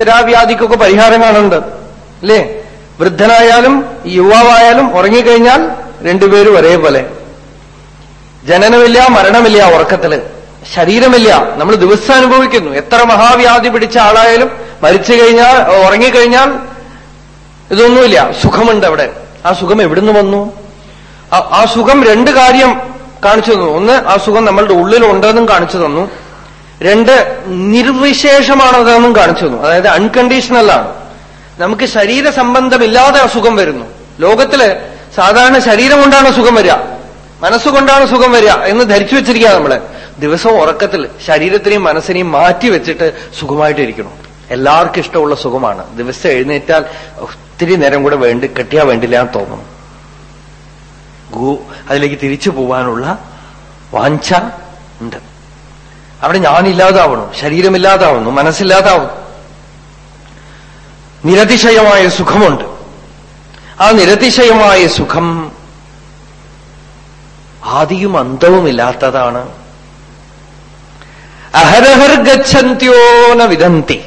നിരാവ്യാധിക്കൊക്കെ പരിഹാരം കാണുന്നുണ്ട് അല്ലേ? വൃദ്ധനായാലും യുവാവായാലും ഉറങ്ങിക്കഴിഞ്ഞാൽ രണ്ടുപേരും ഒരേപോലെ. ജനനമില്ല മരണമില്ല ഉറക്കത്തിൽ. ശരീരമില്ല. നമ്മൾ ദിവസം അനുഭവിക്കുന്നു. എത്ര മഹാവ്യാധി പിടിച്ച ആളായാലും മരിച്ചു കഴിഞ്ഞാൽ ഉറങ്ങിക്കഴിഞ്ഞാൽ ഇതൊന്നുമില്ല. സുഖമുണ്ട് അവിടെ. ആ സുഖം എവിടുന്ന് വന്നു? ആ സുഖം രണ്ട് കാര്യം കാണിച്ചു തന്നു. ഒന്ന് ആ സുഖം നമ്മളുടെ ഉള്ളിലുണ്ടെന്നും കാണിച്ചു തന്നു. രണ്ട് നിർവിശേഷമാണതെന്നും കാണിച്ചു തന്നു. അതായത് അൺകണ്ടീഷണലാണ് നമുക്ക് ശരീര സംബന്ധമില്ലാതെ അസുഖം വരുന്നു. ലോകത്തിൽ സാധാരണ ശരീരം കൊണ്ടാണ് സുഖം വരിക. മനസ്സുകൊണ്ടാണ് സുഖം വരിക എന്ന് ധരിച്ചു വെച്ചിരിക്കുക നമ്മൾ. ദിവസം ഉറക്കത്തിൽ ശരീരത്തിനെയും മനസ്സിനെയും മാറ്റി വെച്ചിട്ട് സുഖമായിട്ടിരിക്കണം എല്ലാവർക്കും ഇഷ്ടമുള്ള സുഖമാണ്. ദിവസം എഴുന്നേറ്റാൽ ഒത്തിരി നേരം കൂടെ വേണ്ടി കെട്ടിയാ വേണ്ടില്ല എന്ന് തോന്നും ഗു അതിലേക്ക് തിരിച്ചു പോവാനുള്ള വാഞ്ച ഉണ്ട്. അവിടെ ഞാനില്ലാതാവണു ശരീരമില്ലാതാവുന്നു മനസ്സില്ലാതാവുന്നു. നിരതിശയമായ സുഖമുണ്ട്. ആ നിരതിശയമായ സുഖം ആദിയും അന്തവുമില്ലാത്തതാണ്. അഹരഹർ ഗച്ഛന്ത്യോന വിദന്തി.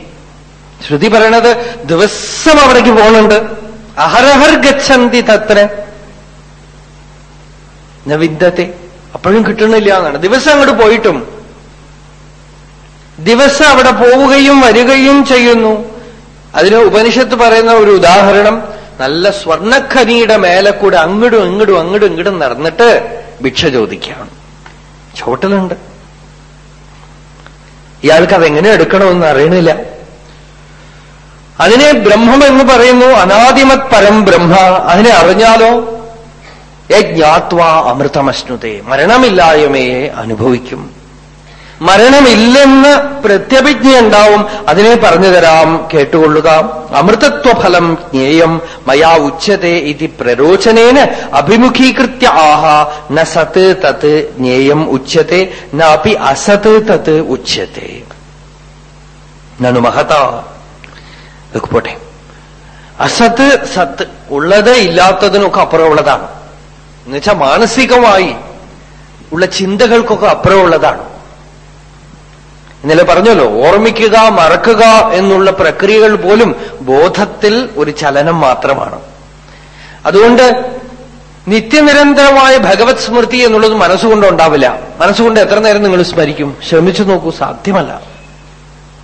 ശ്രുതി പറയണത് ദിവസം അവിടേക്ക് പോകുന്നുണ്ട് അഹരഹർ ഗച്ഛന്തി തത്ര. വിദ്യത്തെ. അപ്പോഴും കിട്ടണില്ല എന്നാണ്. ദിവസം അങ്ങോട്ട് പോയിട്ടും ദിവസം അവിടെ പോവുകയും വരികയും ചെയ്യുന്നു. അതിന് ഉപനിഷത്ത് പറയുന്ന ഒരു ഉദാഹരണം നല്ല സ്വർണഖനിയുടെ മേലെ കൂടെ അങ്ങടും ഇങ്ങടും അങ്ങടും ഇങ്ങടും നടന്നിട്ട് ഭിക്ഷ ചോദിക്കുകയാണ്. ചോട്ടലുണ്ട്. ഇയാൾക്ക് അതെങ്ങനെ എടുക്കണമെന്ന് അറിയണില്ല. അതിനെ ബ്രഹ്മം എന്ന് പറയുന്നു. അനാദിമത് പരം ബ്രഹ്മ. അതിനെ അറിഞ്ഞാലോ? യജ്ഞാത്വ അമൃതമശ്നുതേ. മരണമില്ലായ്മയെ അനുഭവിക്കും. മരണമില്ലെന്ന് പ്രത്യഭിജ്ഞ ഉണ്ടാവും അതിനെ പറഞ്ഞു തരാം കേട്ടുകൊള്ളുക. അമൃതത്വഫലം ജ്ഞേയം മയാ ഉച്ചതേ ഇതി പ്രരോചനേന അഭിമുഖീകൃത്യ ആഹ. ന സത് തത് ജ്ഞേയം ഉച്ചത്തെ നാപി അസത് തത് ഉച്ചത്തെ നനു മഹത. ഇതൊക്കെ അസത്ത് സത്ത് ഉള്ളത് ഇല്ലാത്തതിനൊക്കെ അപ്പുറമുള്ളതാണ്. എന്നുവെച്ചാൽ മാനസികമായി ഉള്ള ചിന്തകൾക്കൊക്കെ അപ്പുറമുള്ളതാണ്. ഇന്നലെ പറഞ്ഞല്ലോ ഓർമ്മിക്കുക മറക്കുക എന്നുള്ള പ്രക്രിയകൾ പോലും ബോധത്തിൽ ഒരു ചലനം മാത്രമാണ്. അതുകൊണ്ട് നിത്യനിരന്തരമായ ഭഗവത് സ്മൃതി എന്നുള്ളത് മനസ്സുകൊണ്ട് ഉണ്ടാവില്ല. മനസ്സുകൊണ്ട് എത്ര നേരം നിങ്ങൾ സ്മരിക്കും? ശ്രമിച്ചു നോക്കൂ സാധ്യമല്ല.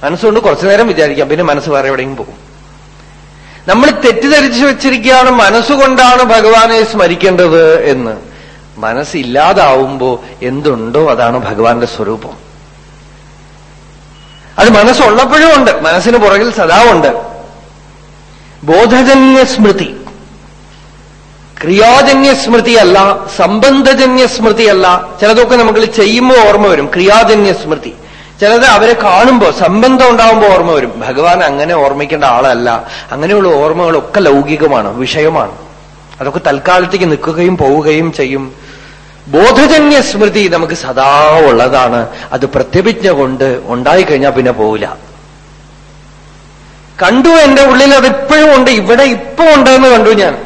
മനസ്സുകൊണ്ട് കുറച്ചു നേരം വിചാരിക്കാം പിന്നെ മനസ്സ് വേറെ എവിടെയും പോകും. നമ്മൾ തെറ്റിദ്ധരിച്ചു വെച്ചിരിക്കുകയാണ് മനസ്സുകൊണ്ടാണ് ഭഗവാനെ സ്മരിക്കേണ്ടത് എന്ന്. മനസ്സില്ലാതാവുമ്പോ എന്തുണ്ടോ അതാണ് ഭഗവാന്റെ സ്വരൂപം. അത് മനസ്സുള്ളപ്പോഴും ഉണ്ട്. മനസ്സിന് പുറകിൽ സദാ ഉണ്ട്. ബോധജന്യ സ്മൃതി ക്രിയാജന്യ സ്മൃതിയല്ല സംബന്ധജന്യ സ്മൃതിയല്ല ചിലതൊക്കെ നമുക്ക് ചെയ്യുമ്പോൾ ഓർമ്മ വരും. ക്രിയാജന്യ സ്മൃതി ചിലത് അവരെ കാണുമ്പോൾ സംബന്ധം ഉണ്ടാവുമ്പോൾ ഓർമ്മ വരും. ഭഗവാൻ അങ്ങനെ ഓർമ്മിക്കേണ്ട ആളല്ല. അങ്ങനെയുള്ള ഓർമ്മകളൊക്കെ ലൗകികമാണ് വിഷയമാണ്. അതൊക്കെ തൽക്കാലത്തേക്ക് നിൽക്കുകയും പോവുകയും ചെയ്യും. ബോധജന്യ സ്മൃതി നമുക്ക് സദാ ഉള്ളതാണ്. അത് പ്രത്യപിജ്ഞ കൊണ്ട് ഉണ്ടായിക്കഴിഞ്ഞാൽ പിന്നെ പോവില്ല. കണ്ടു എന്റെ ഉള്ളിൽ അത് അതിപ്പോഴും ഉണ്ട്. ഇവിടെ ഇപ്പൊ ഉണ്ടെന്ന് കണ്ടു ഞാൻ.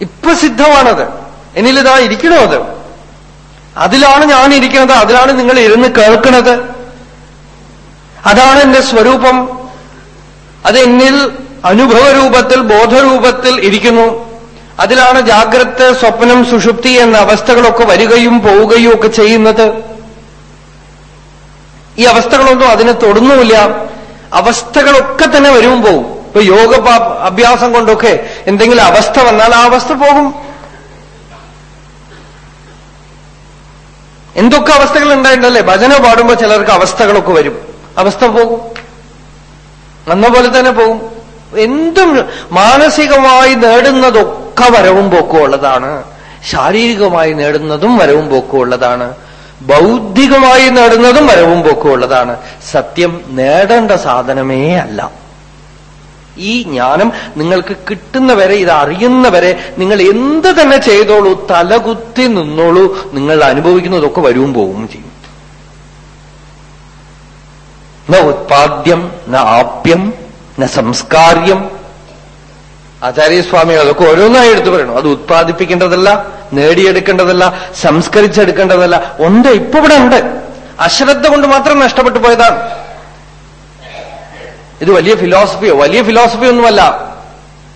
ഇപ്പൊ സിദ്ധമാണത്. എന്നിലിതാ ഇരിക്കണോ അത്? അതിലാണ് ഞാൻ ഇരിക്കുന്നത്. അതിലാണ് നിങ്ങൾ ഇരുന്ന് കേൾക്കുന്നത് അതാണ് എന്റെ സ്വരൂപം. അത് എന്നിൽ അനുഭവരൂപത്തിൽ ബോധരൂപത്തിൽ ഇരിക്കുന്നു. അതിലാണ് ജാഗ്രത സ്വപ്നം സുഷുപ്തി എന്ന അവസ്ഥകളൊക്കെ വരികയും പോവുകയും ഒക്കെ ചെയ്യുന്നത്. ഈ അവസ്ഥകളൊന്നും അതിനെ തൊടുന്നുമില്ല. അവസ്ഥകളൊക്കെ തന്നെ വരും പോവും. ഇപ്പൊ യോഗ അഭ്യാസം കൊണ്ടൊക്കെ എന്തെങ്കിലും അവസ്ഥ വന്നാൽ ആ അവസ്ഥ പോകും. എന്തൊക്കെ അവസ്ഥകൾ ഉണ്ടായിട്ടുണ്ടല്ലേ? ഭജന പാടുമ്പോൾ ചിലർക്ക് അവസ്ഥകളൊക്കെ വരും. അവസ്ഥ പോകും. എന്ന പോലെ തന്നെ പോകും. എന്തും മാനസികമായി നേടുന്നതൊക്കെ വരവും പോക്കും ഉള്ളതാണ്. ശാരീരികമായി നേടുന്നതും വരവും പോക്കും ഉള്ളതാണ്. ബൗദ്ധികമായി നേടുന്നതും വരവും പോക്കും ഉള്ളതാണ്. സത്യം നേടേണ്ട സാധനമേ അല്ല. ഈ ജ്ഞാനം നിങ്ങൾക്ക് കിട്ടുന്നവരെ ഇത് അറിയുന്നവരെ നിങ്ങൾ എന്ത് തന്നെ ചെയ്തോളൂ തലകുത്തി നിന്നോളൂ നിങ്ങൾ അനുഭവിക്കുന്നതൊക്കെ വരും പോവും ചെയ്യും. ന ഉത്പാദ്യം ന ആപ്യം ന സംസ്കാര്യം. ആചാര്യസ്വാമികൾ അതൊക്കെ ഓരോന്നായി എടുത്തു പറയണു. അത് ഉത്പാദിപ്പിക്കേണ്ടതല്ല നേടിയെടുക്കേണ്ടതല്ല സംസ്കരിച്ചെടുക്കേണ്ടതല്ല. ഉണ്ട് ഇപ്പൊ ഇവിടെ ഉണ്ട്. അശ്രദ്ധ കൊണ്ട് മാത്രം നഷ്ടപ്പെട്ടു പോയതാണ്. ഇത് വലിയ ഫിലോസഫിയോ വലിയ ഫിലോസഫി ഒന്നുമല്ല.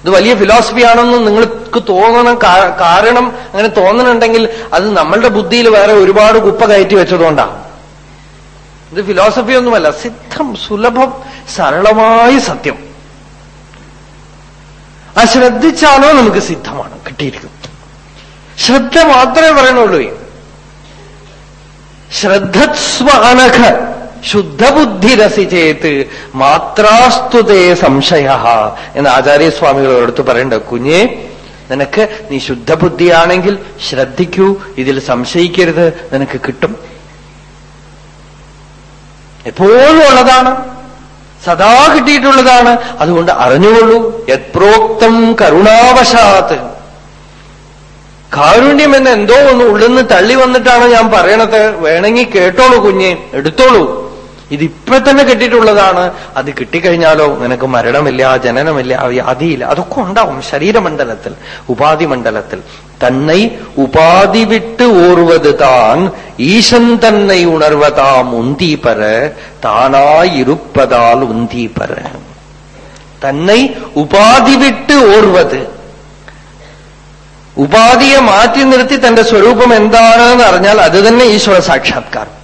ഇത് വലിയ ഫിലോസഫിയാണെന്ന് നിങ്ങൾക്ക് തോന്നണം. കാരണം അങ്ങനെ തോന്നണുണ്ടെങ്കിൽ അത് നമ്മളുടെ ബുദ്ധിയിൽ വേറെ ഒരുപാട് കുപ്പ കയറ്റി വെച്ചതുകൊണ്ടാണ് ഇത് ഫിലോസഫി ഒന്നുമല്ല സിദ്ധം സുലഭം സരളമായ സത്യം. ആ ശ്രദ്ധിച്ചാലോ നമുക്ക് സിദ്ധമാണ് കിട്ടിയിരിക്കും. ശ്രദ്ധ മാത്രമേ പറയുന്നുള്ളൂ ശ്രദ്ധസ്വാനഖ ശുദ്ധബുദ്ധിരസി ചേത്ത് മാത്രാസ്തുതേ സംശയ എന്ന് ആചാര്യസ്വാമികളോടടുത്ത് പറയണ്ട കുഞ്ഞെ നിനക്ക് നീ ശുദ്ധബുദ്ധിയാണെങ്കിൽ ശ്രദ്ധിക്കൂ ഇതിൽ സംശയിക്കരുത് നിനക്ക് കിട്ടും. എപ്പോഴും ഉള്ളതാണ് സദാ കിട്ടിയിട്ടുള്ളതാണ്. അതുകൊണ്ട് അറിഞ്ഞുകൊള്ളൂ. യത്പ്രോക്തം കരുണാവശാത്ത് കാരുണ്യം എന്ന് എന്തോ ഒന്ന് ഉള്ളിന്ന് തള്ളി വന്നിട്ടാണ് ഞാൻ പറയണത്. വേണമെങ്കിൽ കേട്ടോളൂ കുഞ്ഞെ. എടുത്തോളൂ. ഇതിപ്പോ തന്നെ കിട്ടിയിട്ടുള്ളതാണ്. അത് കിട്ടിക്കഴിഞ്ഞാലോ നിനക്ക് മരണമില്ല ജനനമില്ല വ്യാധിയില്ല അതൊക്കെ ഉണ്ടാവും ശരീരമണ്ഡലത്തിൽ ഉപാധി മണ്ഡലത്തിൽ തന്നൈ ഉപാധി വിട്ട് ഓർവത് താൻ ഈശൻ തന്നൈ ഉണർവതാം ഉന്തീപര താനായിരുപ്പതാൽ ഉന്തീപര. തന്നൈ ഉപാധി വിട്ട് ഓർവത്. ഉപാധിയെ മാറ്റി നിർത്തി തന്റെ സ്വരൂപം എന്താണെന്ന് അറിഞ്ഞാൽ അത് തന്നെ ഈശ്വര സാക്ഷാത്കാരം.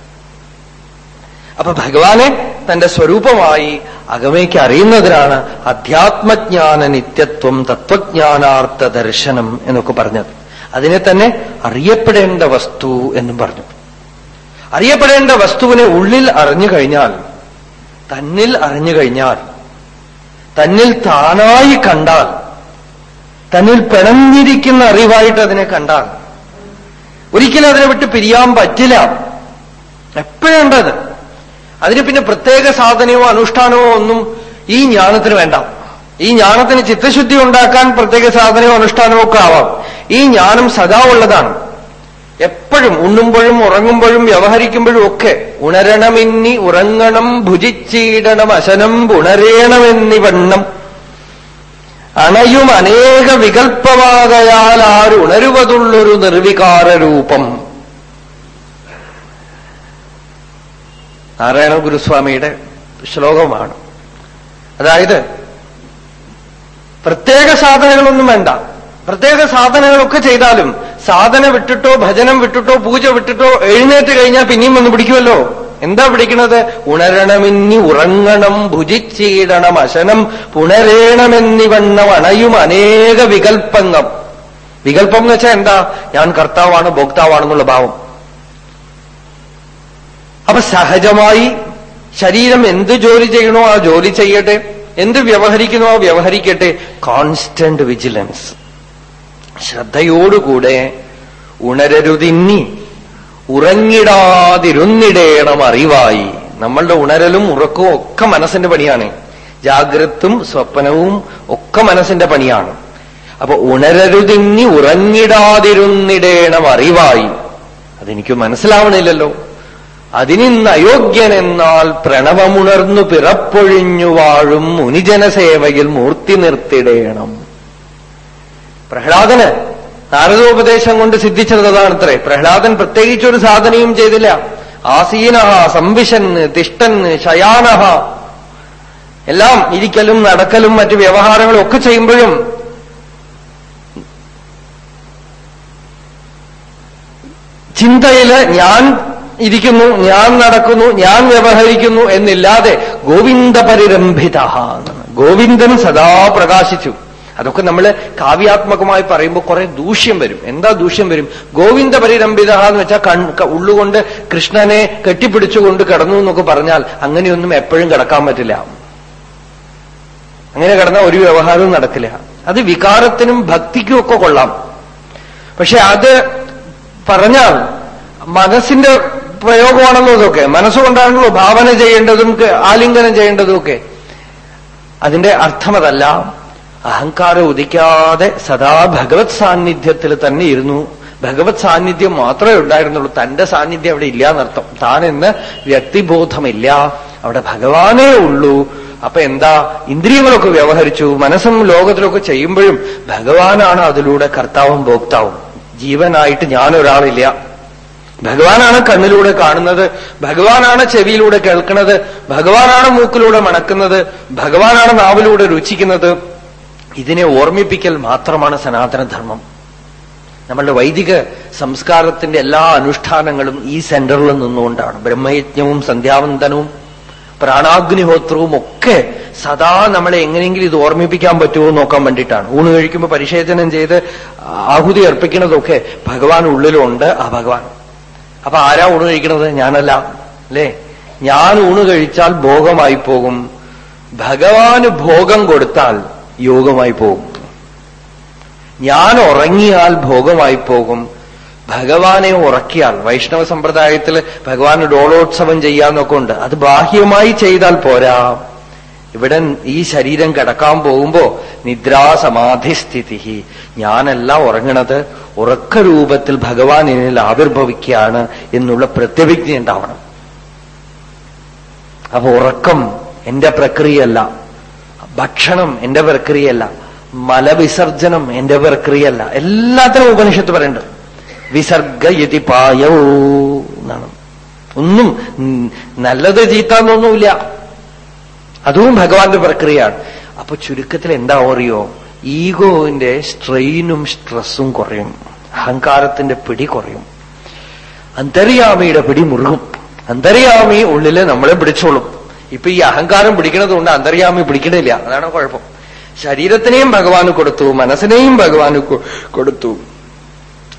അപ്പൊ ഭഗവാനെ തന്റെ സ്വരൂപമായി അകമയ്ക്ക് അറിയുന്നതിനാണ് അധ്യാത്മജ്ഞാന നിത്യത്വം തത്വജ്ഞാനാർത്ഥ ദർശനം എന്നൊക്കെ പറഞ്ഞത്. അതിനെ തന്നെ അറിയപ്പെടേണ്ട വസ്തു എന്നും പറഞ്ഞു. അറിയപ്പെടേണ്ട വസ്തുവിനെ ഉള്ളിൽ അറിഞ്ഞു കഴിഞ്ഞാൽ തന്നിൽ അറിഞ്ഞു കഴിഞ്ഞാൽ തന്നിൽ താനായി കണ്ടാൽ തന്നിൽ പിണഞ്ഞിരിക്കുന്ന അറിവായിട്ട് അതിനെ കണ്ടാൽ ഒരിക്കലും അതിനെ വിട്ട് പിരിയാൻ പറ്റില്ല. എപ്പോഴുണ്ടത്? അതിന് പിന്നെ പ്രത്യേക സാധനയോ അനുഷ്ഠാനമോ ഒന്നും ഈ ജ്ഞാനത്തിന് വേണ്ട. ഈ ജ്ഞാനത്തിന് ചിത്തശുദ്ധി ഉണ്ടാക്കാൻ പ്രത്യേക സാധനമോ അനുഷ്ഠാനമോ ഒക്കെ ആവാം. ഈ ജ്ഞാനം സദാ ഉള്ളതാണ്. എപ്പോഴും ഉണ്ണുമ്പോഴും ഉറങ്ങുമ്പോഴും വ്യവഹരിക്കുമ്പോഴും ഒക്കെ ഉണരണമെന്നി ഉറങ്ങണം ഭുജിച്ചീടണം അശനം ഉണരേണമെന്നിവണ്ണം അണയും അനേക വികൽപ്പമാകയാൽ ആരുണരുവതുള്ളൊരു നിർവികാര രൂപം നാരായണ ഗുരുസ്വാമിയുടെ ശ്ലോകമാണ്. അതായത് പ്രത്യേക സാധനങ്ങളൊന്നും വേണ്ട. പ്രത്യേക സാധനങ്ങളൊക്കെ ചെയ്താലും സാധന വിട്ടിട്ടോ ഭജനം വിട്ടിട്ടോ പൂജ വിട്ടിട്ടോ എഴുന്നേറ്റ് കഴിഞ്ഞാൽ പിന്നെയും ഒന്ന് പിടിക്കുമല്ലോ. എന്താ പിടിക്കുന്നത് ഉണരണമിന്നി ഉറങ്ങണം ഭുജിച്ചീടണം അശനം പുണരേണമെന്നിവണ്ണം അണയും അനേക വികൽപ്പങ്ങൾ. വികൽപ്പം എന്ന് വെച്ചാൽ എന്താ? ഞാൻ കർത്താവാണ് ഭോക്താവാണെന്നുള്ള ഭാവം. അപ്പൊ സഹജമായി ശരീരം എന്ത് ജോലി ചെയ്യണോ ആ ജോലി ചെയ്യട്ടെ. എന്ത് വ്യവഹരിക്കണോ ആ വ്യവഹരിക്കട്ടെ. കോൺസ്റ്റന്റ് വിജിലൻസ് ശ്രദ്ധയോടുകൂടെ ഉണരരുതിന്നി ഉറങ്ങിടാതിരുന്നിടേണം അറിവായി. നമ്മളുടെ ഉണരലും ഉറക്കവും ഒക്കെ മനസ്സിന്റെ പണിയാണ്. ജാഗ്രതും സ്വപ്നവും ഒക്കെ മനസ്സിന്റെ പണിയാണ്. അപ്പൊ ഉണരരുതിന്നി ഉറങ്ങിടാതിരുന്നിടേണം അറിവായി. അതെനിക്ക് മനസ്സിലാവണില്ലല്ലോ. അതിനിന്ന് അയോഗ്യനെന്നാൽ പ്രണവമുണർന്നു പിറപ്പൊഴിഞ്ഞു വാഴും മുനിജനസേവയിൽ മൂർത്തി നിർത്തിടേണം. പ്രഹ്ലാദന് നാരദോപദേശം കൊണ്ട് സിദ്ധിച്ചത് പ്രഹ്ലാദൻ പ്രത്യേകിച്ചൊരു സാധനയും ചെയ്തില്ല. ആസീനഹ സംവിശന് തിഷ്ടന് ശയാനഹ. എല്ലാം ഇരിക്കലും നടക്കലും മറ്റു വ്യവഹാരങ്ങളും ഒക്കെ ചെയ്യുമ്പോഴും ചിന്തയിൽ ഞാൻ ഇരിക്കുന്നു ഞാൻ നടക്കുന്നു ഞാൻ വ്യവഹരിക്കുന്നു എന്നില്ലാതെ ഗോവിന്ദ പരിരംഭിത ഗോവിന്ദൻ സദാ പ്രകാശിച്ചു. അതൊക്കെ നമ്മൾ കാവ്യാത്മകമായി പറയുമ്പോൾ കുറെ ദൂഷ്യം വരും. എന്താ ദൂഷ്യം വരും? ഗോവിന്ദ പരിരംഭിത എന്ന് വെച്ചാൽ ഉള്ളുകൊണ്ട് കൃഷ്ണനെ കെട്ടിപ്പിടിച്ചുകൊണ്ട് കിടന്നു എന്നൊക്കെ പറഞ്ഞാൽ അങ്ങനെയൊന്നും എപ്പോഴും കിടക്കാൻ പറ്റില്ല. അങ്ങനെ കിടന്ന ഒരു വ്യവഹാരവും നടക്കില്ല. അത് വികാരത്തിനും ഭക്തിക്കും ഒക്കെ കൊള്ളാം. പക്ഷെ അത് പറഞ്ഞാൽ മനസ്സിന്റെ പ്രയോഗമാണല്ലോ ഇതൊക്കെ. മനസ്സുകൊണ്ടാണല്ലോ ഭാവന ചെയ്യേണ്ടതും ആലിംഗനം ചെയ്യേണ്ടതും ഒക്കെ അതിന്റെ അർത്ഥമതല്ല അഹങ്കാരം ഉദിക്കാതെ സദാ ഭഗവത് സാന്നിധ്യത്തിൽ തന്നെ ഇരുന്നു. ഭഗവത് സാന്നിധ്യം മാത്രമേ ഉണ്ടായിരുന്നുള്ളൂ. തന്റെ സാന്നിധ്യം അവിടെ ഇല്ല എന്നർത്ഥം. താൻ എന്ന് വ്യക്തിബോധമില്ല. അവിടെ ഭഗവാനേ ഉള്ളൂ. അപ്പൊ എന്താ? ഇന്ദ്രിയങ്ങളൊക്കെ വ്യവഹരിച്ചു. മനസ്സും ലോകത്തിലൊക്കെ ചെയ്യുമ്പോഴും ഭഗവാനാണ് അതിലൂടെ കർത്താവും ഭോക്താവും. ജീവനായിട്ട് ഞാനൊരാളില്ല. ഭഗവാനാണ് കണ്ണിലൂടെ കാണുന്നത് ഭഗവാനാണ് ചെവിയിലൂടെ കേൾക്കുന്നത് ഭഗവാനാണ് മൂക്കിലൂടെ മണക്കുന്നത് ഭഗവാനാണ് നാവിലൂടെ രുചിക്കുന്നത്. ഇതിനെ ഓർമ്മിപ്പിക്കൽ മാത്രമാണ് സനാതനധർമ്മം. നമ്മളുടെ വൈദിക സംസ്കാരത്തിന്റെ എല്ലാ അനുഷ്ഠാനങ്ങളും ഈ സെന്ററിൽ നിന്നുകൊണ്ടാണ്. ബ്രഹ്മയജ്ഞവും സന്ധ്യാവന്തനവും പ്രാണാഗ്നിഹോത്രവും ഒക്കെ സദാ നമ്മളെ എങ്ങനെയെങ്കിലും ഇത് ഓർമ്മിപ്പിക്കാൻ പറ്റുമോ നോക്കാൻ വേണ്ടിയിട്ടാണ്. ഊണ് കഴിക്കുമ്പോൾ പരിശേചനം ചെയ്ത് ആഹുതി അർപ്പിക്കുന്നതൊക്കെ ഭഗവാൻ ഉള്ളിലുണ്ട് ആ ഭഗവാൻ. അപ്പൊ ആരാ ഊണ് കഴിക്കണത്? ഞാനല്ല. അല്ലേ? ഞാൻ ഊണ് കഴിച്ചാൽ ഭോഗമായി പോകും. ഭഗവാന് ഭോഗം കൊടുത്താൽ യോഗമായി പോകും. ഞാൻ ഉറങ്ങിയാൽ ഭോഗമായി പോകും. ഭഗവാനെ ഉറക്കിയാൽ വൈഷ്ണവ സമ്പ്രദായത്തിൽ ഭഗവാന് ഡോളോത്സവം ചെയ്യാന്നൊക്കെ ഉണ്ട്. അത് ബാഹ്യമായി ചെയ്താൽ പോരാ. ഇവിടെ ഈ ശരീരം കിടക്കാൻ പോകുമ്പോ നിദ്രാസമാധിസ്ഥിതി ഞാനല്ല ഉറങ്ങണത് ഉറക്ക രൂപത്തിൽ ഭഗവാൻ എന്നിൽ ആവിർഭവിക്കുകയാണ് എന്നുള്ള പ്രത്യവിജ്ഞ ഉണ്ടാവണം. അപ്പൊ ഉറക്കം എന്റെ പ്രക്രിയയല്ല ഭക്ഷണം എന്റെ പ്രക്രിയയല്ല മലവിസർജനം എന്റെ പ്രക്രിയയല്ല എല്ലാത്തിനും ഉപനിഷത്ത് പറയുന്നുണ്ട്. വിസർഗയതി പായോ എന്നാണ്. ഒന്നും നല്ലത് ചീത്താന്നൊന്നുമില്ല. അതും ഭഗവാന്റെ പ്രക്രിയയാണ്. അപ്പൊ ചുരുക്കത്തിൽ എന്താ അറിയോ? ഈഗോവിന്റെ സ്ട്രെയിനും സ്ട്രെസ്സും കുറയും. അഹങ്കാരത്തിന്റെ പിടി കുറയും. അന്തര്യാമിയുടെ പിടി മുറുകും. അന്തര്യാമി ഉള്ളിൽ നമ്മളെ പിടിച്ചോളും. ഇപ്പൊ ഈ അഹങ്കാരം പിടിക്കണതുകൊണ്ട് അന്തര്യാമി പിടിക്കണില്ല. അതാണ് കുഴപ്പം. ശരീരത്തിനെയും ഭഗവാന് കൊടുത്തു മനസ്സിനെയും ഭഗവാന് കൊടുത്തു.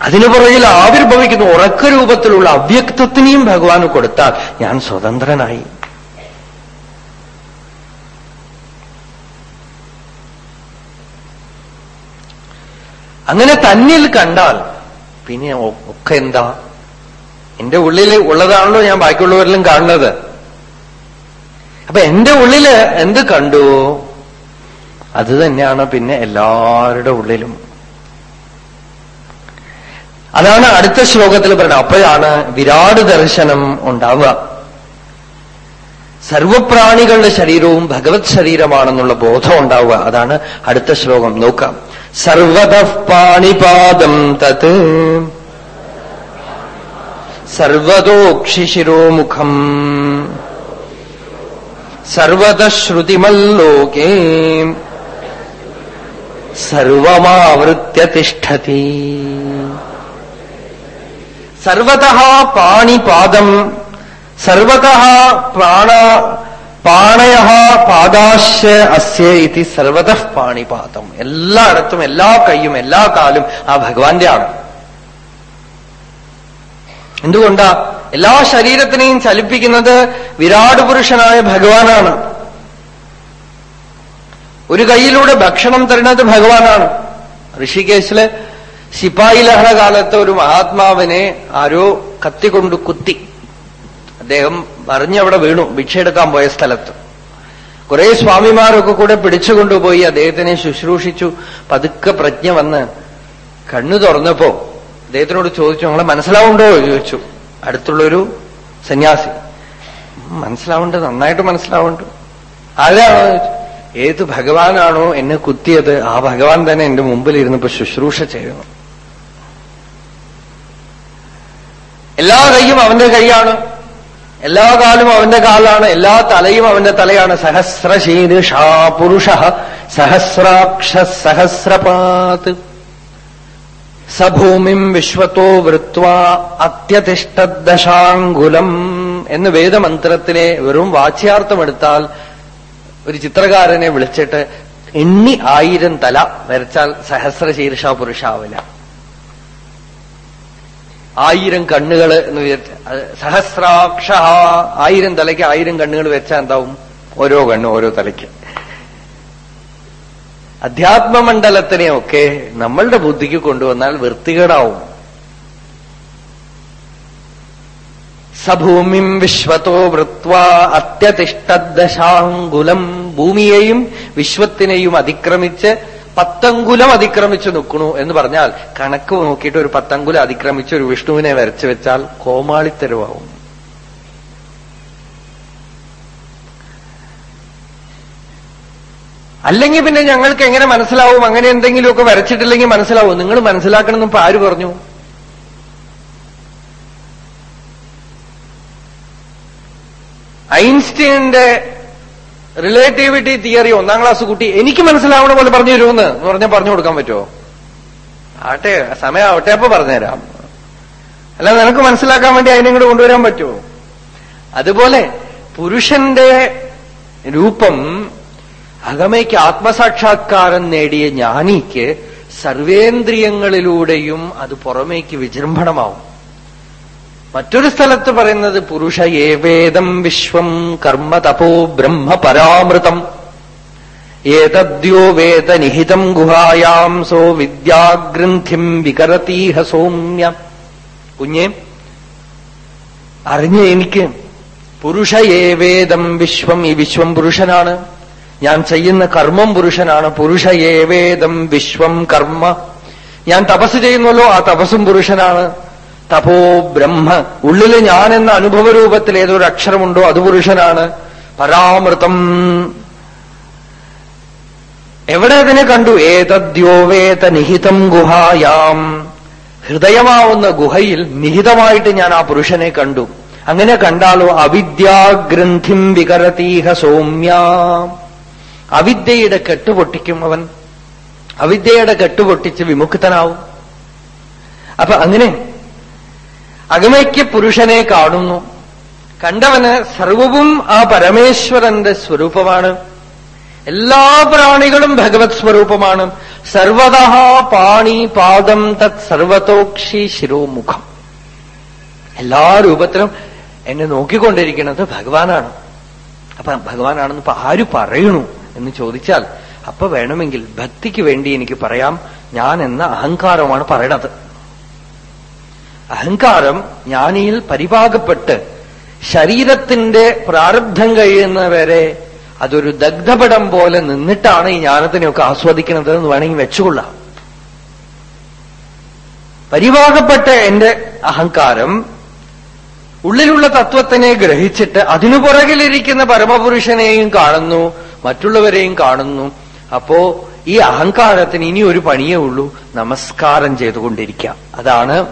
അതിനു പുറകിൽ ആവിർഭവിക്കുന്ന ഉറക്ക രൂപത്തിലുള്ള അവ്യക്തത്തിനെയും ഭഗവാന് കൊടുത്താൽ ഞാൻ സ്വതന്ത്രനായി. അങ്ങനെ തന്നിൽ കണ്ടാൽ പിന്നെ ഒക്കെ എന്താ? എന്റെ ഉള്ളിൽ ഉള്ളതാണല്ലോ ഞാൻ ബാക്കിയുള്ളവരിലും കാണുന്നത്. അപ്പൊ എന്റെ ഉള്ളിൽ എന്ത് കണ്ടു? അത് തന്നെയാണ് പിന്നെ എല്ലാവരുടെ ഉള്ളിലും. അതാണ് അടുത്ത ശ്ലോകത്തിൽ പറയുന്നത്. അപ്പോഴാണ് വിരാട് ദർശനം ഉണ്ടാവുക. സർവപ്രാണികളുടെ ശരീരവും ഭഗവത് ശരീരമാണെന്നുള്ള ബോധം ഉണ്ടാവുക. അതാണ് അടുത്ത ശ്ലോകം. നോക്കാം. സർവത പാണിപാദം തത് സർവതോക്ഷിശിരോമുഖം സർവത ശ്രുതിമല്ലോകേ സർവമാവൃത്യ തിഷ്ഠതി സർവത പാണിപാദം സർവത പ്രാണ പാണയ പാദാശ അസ്യ ഇതി സർവത പാണിപാതം. എല്ലായിടത്തും എല്ലാ കൈയും എല്ലാ കാലും ആ ഭഗവാന്റെ ആണ്. എന്തുകൊണ്ടാ എല്ലാ ശരീരത്തിനെയും ചലിപ്പിക്കുന്നത് വിരാട് പുരുഷനായ ഭഗവാനാണ്. ഒരു കൈയിലൂടെ ഭക്ഷണം തരുന്നത് ഭഗവാനാണ്. ഋഷികേശിൽ ശിപ്പായി ലഹള കാലത്ത് ഒരു മഹാത്മാവിനെ ആരോ കത്തിക്കൊണ്ട് കുത്തി. അദ്ദേഹം പറഞ്ഞവിടെ വീണു ഭിക്ഷയെടുക്കാൻ പോയ സ്ഥലത്ത്. കുറെ സ്വാമിമാരൊക്കെ കൂടെ പിടിച്ചുകൊണ്ടുപോയി അദ്ദേഹത്തിനെ ശുശ്രൂഷിച്ചു. പതുക്കെ പ്രജ്ഞ വന്ന് കണ്ണു തുറന്നപ്പോ അദ്ദേഹത്തിനോട് ചോദിച്ചു നിങ്ങളെ മനസ്സിലാവുണ്ടോ? ചോദിച്ചു. അടുത്തുള്ളൊരു സന്യാസി മനസ്സിലാവുണ്ട് നന്നായിട്ട് മനസ്സിലാവുണ്ട്. ആരാണോ ഏത് ഭഗവാനാണോ എന്നെ കുത്തിയത് ആ ഭഗവാൻ തന്നെ എന്റെ മുമ്പിൽ ഇരുന്നപ്പോ ശുശ്രൂഷ ചെയ്യുന്നു. എല്ലാ കൈയും അവന്റെ കൈയാണ്. എല്ലാ കാലും അവന്റെ കാലാണ് എല്ലാ തലയും അവന്റെ തലയാണ്. സഹസ്രശീർഷാ പുരുഷ സഹസ്രാക്ഷ സഹസ്രപാത്. സഭൂമിം വിശ്വത്തോ വൃത്വ അത്യതിഷ്ഠദശാങ്കുലം എന്ന് വേദമന്ത്രത്തിലെ വെറും വാച്യാർത്ഥമെടുത്താൽ ഒരു ചിത്രകാരനെ വിളിച്ചിട്ട് എണ്ണി ആയിരം തല വരച്ചാൽ സഹസ്രശീർഷ പുരുഷാവില്ല ആയിരം കണ്ണുകൾ എന്ന് വിചാരിച്ച സഹസ്രാക്ഷ ആയിരം തലയ്ക്ക് ആയിരം കണ്ണുകൾ വെച്ചാൽ എന്താവും? ഓരോ കണ്ണ് ഓരോ തലയ്ക്ക്. അധ്യാത്മമണ്ഡലത്തിനെയൊക്കെ നമ്മളുടെ ബുദ്ധിക്ക് കൊണ്ടുവന്നാൽ വൃത്തികേടാവും. സഭൂമിം വിശ്വത്തോ വൃത്വ അത്യതിഷ്ടദശാങ്കുലം ഭൂമിയെയും വിശ്വത്തിനെയും അതിക്രമിച്ച് പത്തങ്കുലം അതിക്രമിച്ചു നിൽക്കണു എന്ന് പറഞ്ഞാൽ കണക്ക് നോക്കിയിട്ട് ഒരു പത്തങ്കുലം അതിക്രമിച്ച് ഒരു വിഷ്ണുവിനെ വരച്ചു വെച്ചാൽ കോമാളിത്തരവാവും അല്ലെങ്കിൽ പിന്നെ ഞങ്ങൾക്ക് എങ്ങനെ മനസ്സിലാവും? അങ്ങനെ എന്തെങ്കിലുമൊക്കെ വരച്ചിട്ടില്ലെങ്കിൽ മനസ്സിലാവും. നിങ്ങൾ മനസ്സിലാക്കണമെന്ന് ഇപ്പൊ ആര് പറഞ്ഞു. ഐൻസ്റ്റീനിന്റെ റിലേറ്റിവിറ്റി തിയറി ഒന്നാം ക്ലാസ് കുട്ടി എനിക്ക് മനസ്സിലാവണ പോലെ പറഞ്ഞു തരുമെന്ന്. എന്ന് പറഞ്ഞാൽ പറഞ്ഞു കൊടുക്കാൻ പറ്റുമോ? ആട്ടെ സമയം ആവട്ടെ അപ്പൊ പറഞ്ഞുതരാം. അല്ല നിനക്ക് മനസ്സിലാക്കാൻ വേണ്ടി അതിനെ കൂടെ കൊണ്ടുവരാൻ പറ്റുമോ? അതുപോലെ പുരുഷന്റെ രൂപം അകമയ്ക്ക് ആത്മസാക്ഷാത്കാരം നേടിയ ജ്ഞാനിക്ക് സർവേന്ദ്രിയങ്ങളിലൂടെയും അത് പുറമേക്ക് വിജൃംഭണമാവും. മറ്റൊരു സ്ഥലത്ത് പറയുന്നത് പുരുഷ ഏവേദം വിശ്വം കർമ്മ തപോ ബ്രഹ്മ പരാമൃതം. ഏതദ്യോ വേദ നിഹിതം ഗുഹായാം സോ വിദ്യാഗ്രന്ഥിം വികരതീഹ സൗമ്യ. കുഞ്ഞെ അറിഞ്ഞ എനിക്ക്. പുരുഷ ഏവേദം വിശ്വം ഈ വിശ്വം പുരുഷനാണ്. ഞാൻ ചെയ്യുന്ന കർമ്മം പുരുഷനാണ്. പുരുഷ ഏവേദം വിശ്വം കർമ്മ. ഞാൻ തപസ് ചെയ്യുന്നല്ലോ ആ തപസ്സും പുരുഷനാണ്. തപോ ബ്രഹ്മ. ഉള്ളിൽ ഞാൻ എന്ന അനുഭവ രൂപത്തിൽ ഏതൊരു അക്ഷരമുണ്ടോ അത് പുരുഷനാണ്. പരാമൃതം. എവിടെ അതിനെ കണ്ടു? ഏതദ്യോവേത നിഹിതം ഗുഹായാം. ഹൃദയമാവുന്ന ഗുഹയിൽ നിഹിതമായിട്ട് ഞാൻ ആ പുരുഷനെ കണ്ടു. അങ്ങനെ കണ്ടാലോ അവിദ്യാഗ്രന്ഥിം വികരതീഹ സൗമ്യ. അവിദ്യയുടെ കെട്ടുപൊട്ടിക്കും അവൻ. അവിദ്യയുടെ കെട്ടുപൊട്ടിച്ച് വിമുക്തനാവും. അപ്പൊ അങ്ങനെ അകമയ്ക്ക് പുരുഷനെ കാണുന്നു. കണ്ടവന് സർവവും ആ പരമേശ്വരന്റെ സ്വരൂപമാണ്. എല്ലാ പ്രാണികളും ഭഗവത് സ്വരൂപമാണ്. സർവത പാണി പാദം തത് സർവതോക്ഷി ശിരോമുഖം. എല്ലാ രൂപത്തിലും എന്നെ നോക്കിക്കൊണ്ടിരിക്കുന്നത് ഭഗവാനാണ്. അപ്പൊ ഭഗവാനാണെന്ന് ഇപ്പൊ ആര് പറയണു എന്ന് ചോദിച്ചാൽ അപ്പൊ വേണമെങ്കിൽ ഭക്തിക്ക് വേണ്ടി എനിക്ക് പറയാം. ഞാൻ എന്ന അഹങ്കാരമാണ് പറയണത്. അഹങ്കാരം ജ്ഞാനിയിൽ പരിപാകപ്പെട്ട് ശരീരത്തിന്റെ പ്രാരബ്ധം കഴിയുന്നവരെ അതൊരു ദഗ്ധപടം പോലെ നിന്നിട്ടാണ് ഈ ജ്ഞാനത്തിനെയൊക്കെ ആസ്വദിക്കുന്നത് എന്ന് വേണമെങ്കിൽ വെച്ചുകൊള്ളാം. പരിപാകപ്പെട്ട എന്റെ അഹങ്കാരം ഉള്ളിലുള്ള തത്വത്തിനെ ഗ്രഹിച്ചിട്ട് അതിനു പുറകിലിരിക്കുന്ന പരമപുരുഷനെയും കാണുന്നു മറ്റുള്ളവരെയും കാണുന്നു. അപ്പോ ഈ അഹങ്കാരത്തിന് ഇനി ഒരു പണിയേ ഉള്ളൂ. നമസ്കാരം ചെയ്തുകൊണ്ടിരിക്കാം. അതാണ്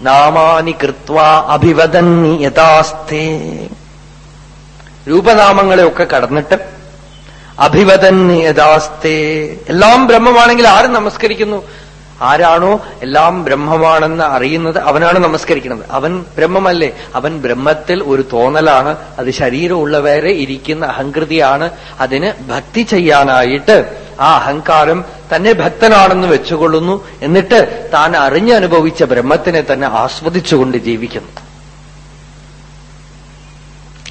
നാമാനി കൃത്വ അഭിവദന്നി യഥാസ്ഥേ. രൂപനാമങ്ങളെയൊക്കെ കടന്നിട്ട് അഭിവദന്നി യഥാസ്ഥേ. എല്ലാം ബ്രഹ്മമാണെങ്കിൽ ആര് നമസ്കരിക്കുന്നു? ആരാണോ എല്ലാം ബ്രഹ്മമാണെന്ന് അറിയുന്നത് അവനാണ് നമസ്കരിക്കുന്നത്. അവൻ ബ്രഹ്മമല്ലേ? അവൻ ബ്രഹ്മത്തിൽ ഒരു തോന്നലാണ്. അത് ശരീരമുള്ളവരെ ഇരിക്കുന്ന അഹങ്കൃതിയാണ് അതിന് ഭക്തി ചെയ്യാനായിട്ട് ആ അഹങ്കാരം തന്നെ ഭക്തനാണെന്ന് വെച്ചുകൊള്ളുന്നു എന്നിട്ട് താൻ അറിഞ്ഞനുഭവിച്ച ബ്രഹ്മത്തിനെ തന്നെ ആസ്വദിച്ചുകൊണ്ട് ജീവിക്കുന്നു.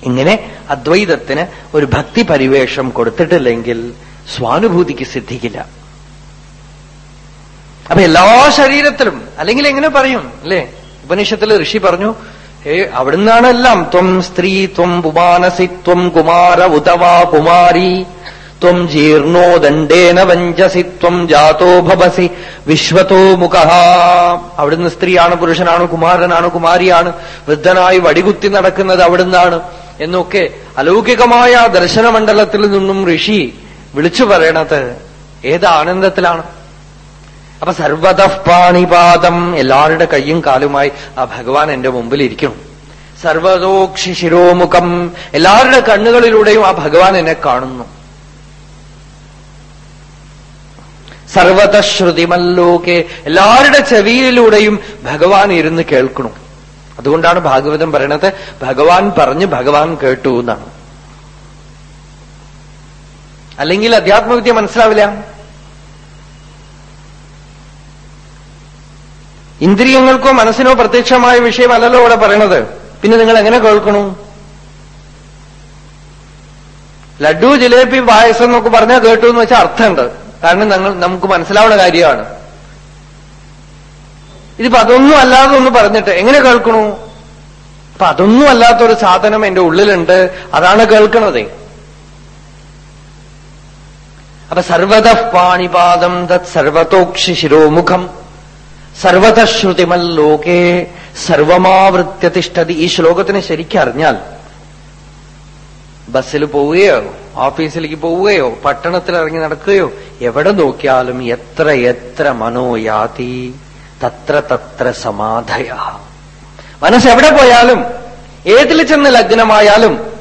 ഇങ്ങനെ അദ്വൈതത്തിന് ഒരു ഭക്തി പരിവേഷം കൊടുത്തിട്ടില്ലെങ്കിൽ സ്വാനുഭൂതിക്ക് സിദ്ധിക്കില്ല. അപ്പൊ എല്ലാ ശരീരത്തിലും അല്ലെങ്കിൽ എങ്ങനെ പറയും അല്ലേ? ഉപനിഷത്തിൽ ഋഷി പറഞ്ഞു ഏ അവിടുന്നാണ് എല്ലാം. ത്വം സ്ത്രീ ത്വം പുമാനസി ത്വം കുമാര ഉതവാ കുമാരി. ത്വം ജീർണോ ദണ്ഡേന വഞ്ചസി ത്വം ജാതോ ഭവസി വിശ്വതോ മുഖ അവിടുന്ന് സ്ത്രീയാണ് പുരുഷനാണ് കുമാരനാണ് കുമാരിയാണ് വൃദ്ധനായി വടികുത്തി നടക്കുന്നത് അവിടുന്നാണ് എന്നൊക്കെ അലൗകികമായ ദർശനമണ്ഡലത്തിൽ നിന്നും ഋഷി വിളിച്ചു പറയണത് ഏത് ആനന്ദത്തിലാണ്? അപ്പൊ സർവത പാണിപാദം എല്ലാവരുടെ കയ്യും കാലുമായി ആ ഭഗവാൻ എന്റെ മുമ്പിൽ ഇരിക്കണം സർവതോക്ഷി ശിരോമുഖം എല്ലാവരുടെ കണ്ണുകളിലൂടെയും ആ ഭഗവാൻ എന്നെ കാണുന്നു. സർവത ശ്രുതിമല്ലോക്കെ എല്ലാവരുടെ ചെവിയിലൂടെയും ഭഗവാൻ ഇരുന്ന് കേൾക്കണം. അതുകൊണ്ടാണ് ഭാഗവതം പറയണത് ഭഗവാൻ പറഞ്ഞ് ഭഗവാൻ കേട്ടു എന്നാണ്. അല്ലെങ്കിൽ അധ്യാത്മവിദ്യ മനസ്സിലാവില്ല? ഇന്ദ്രിയങ്ങൾക്കോ മനസ്സിനോ പ്രത്യക്ഷമായ വിഷയമല്ലല്ലോ ഇവിടെ പറയണത്. പിന്നെ നിങ്ങൾ എങ്ങനെ കേൾക്കണു? ലഡു ജിലേബി പായസം എന്നൊക്കെ പറഞ്ഞാൽ കേട്ടു എന്ന് വെച്ചാൽ അർത്ഥമുണ്ട്. കാരണം ഞങ്ങൾ നമുക്ക് മനസ്സിലാവുന്ന കാര്യമാണ്. ഇതിപ്പോ അതൊന്നും അല്ലാതെ ഒന്ന് പറഞ്ഞിട്ട് എങ്ങനെ കേൾക്കണു? അപ്പൊ അതൊന്നും അല്ലാത്തൊരു സാധനം എന്റെ ഉള്ളിലുണ്ട് അതാണ് കേൾക്കണത്. അപ്പൊ സർവത പാണിപാദം തത് സർവതോക്ഷി ശിരോമുഖം. സർവതശ്രുതിമൽ ലോകേ സർവമാവൃത്യതിഷ്ഠതി. ഈ ശ്ലോകത്തിന് ശരിക്കറിഞ്ഞാൽ ബസ്സിൽ പോവുകയോ ഓഫീസിലേക്ക് പോവുകയോ പട്ടണത്തിൽ ഇറങ്ങി നടക്കുകയോ എവിടെ നോക്കിയാലും എത്ര എത്ര മനോയാതി തത്ര തത്ര സമാധയ. മനസ്സ് എവിടെ പോയാലും ഏതിൽ ചെന്ന് ലഗ്നമായാലും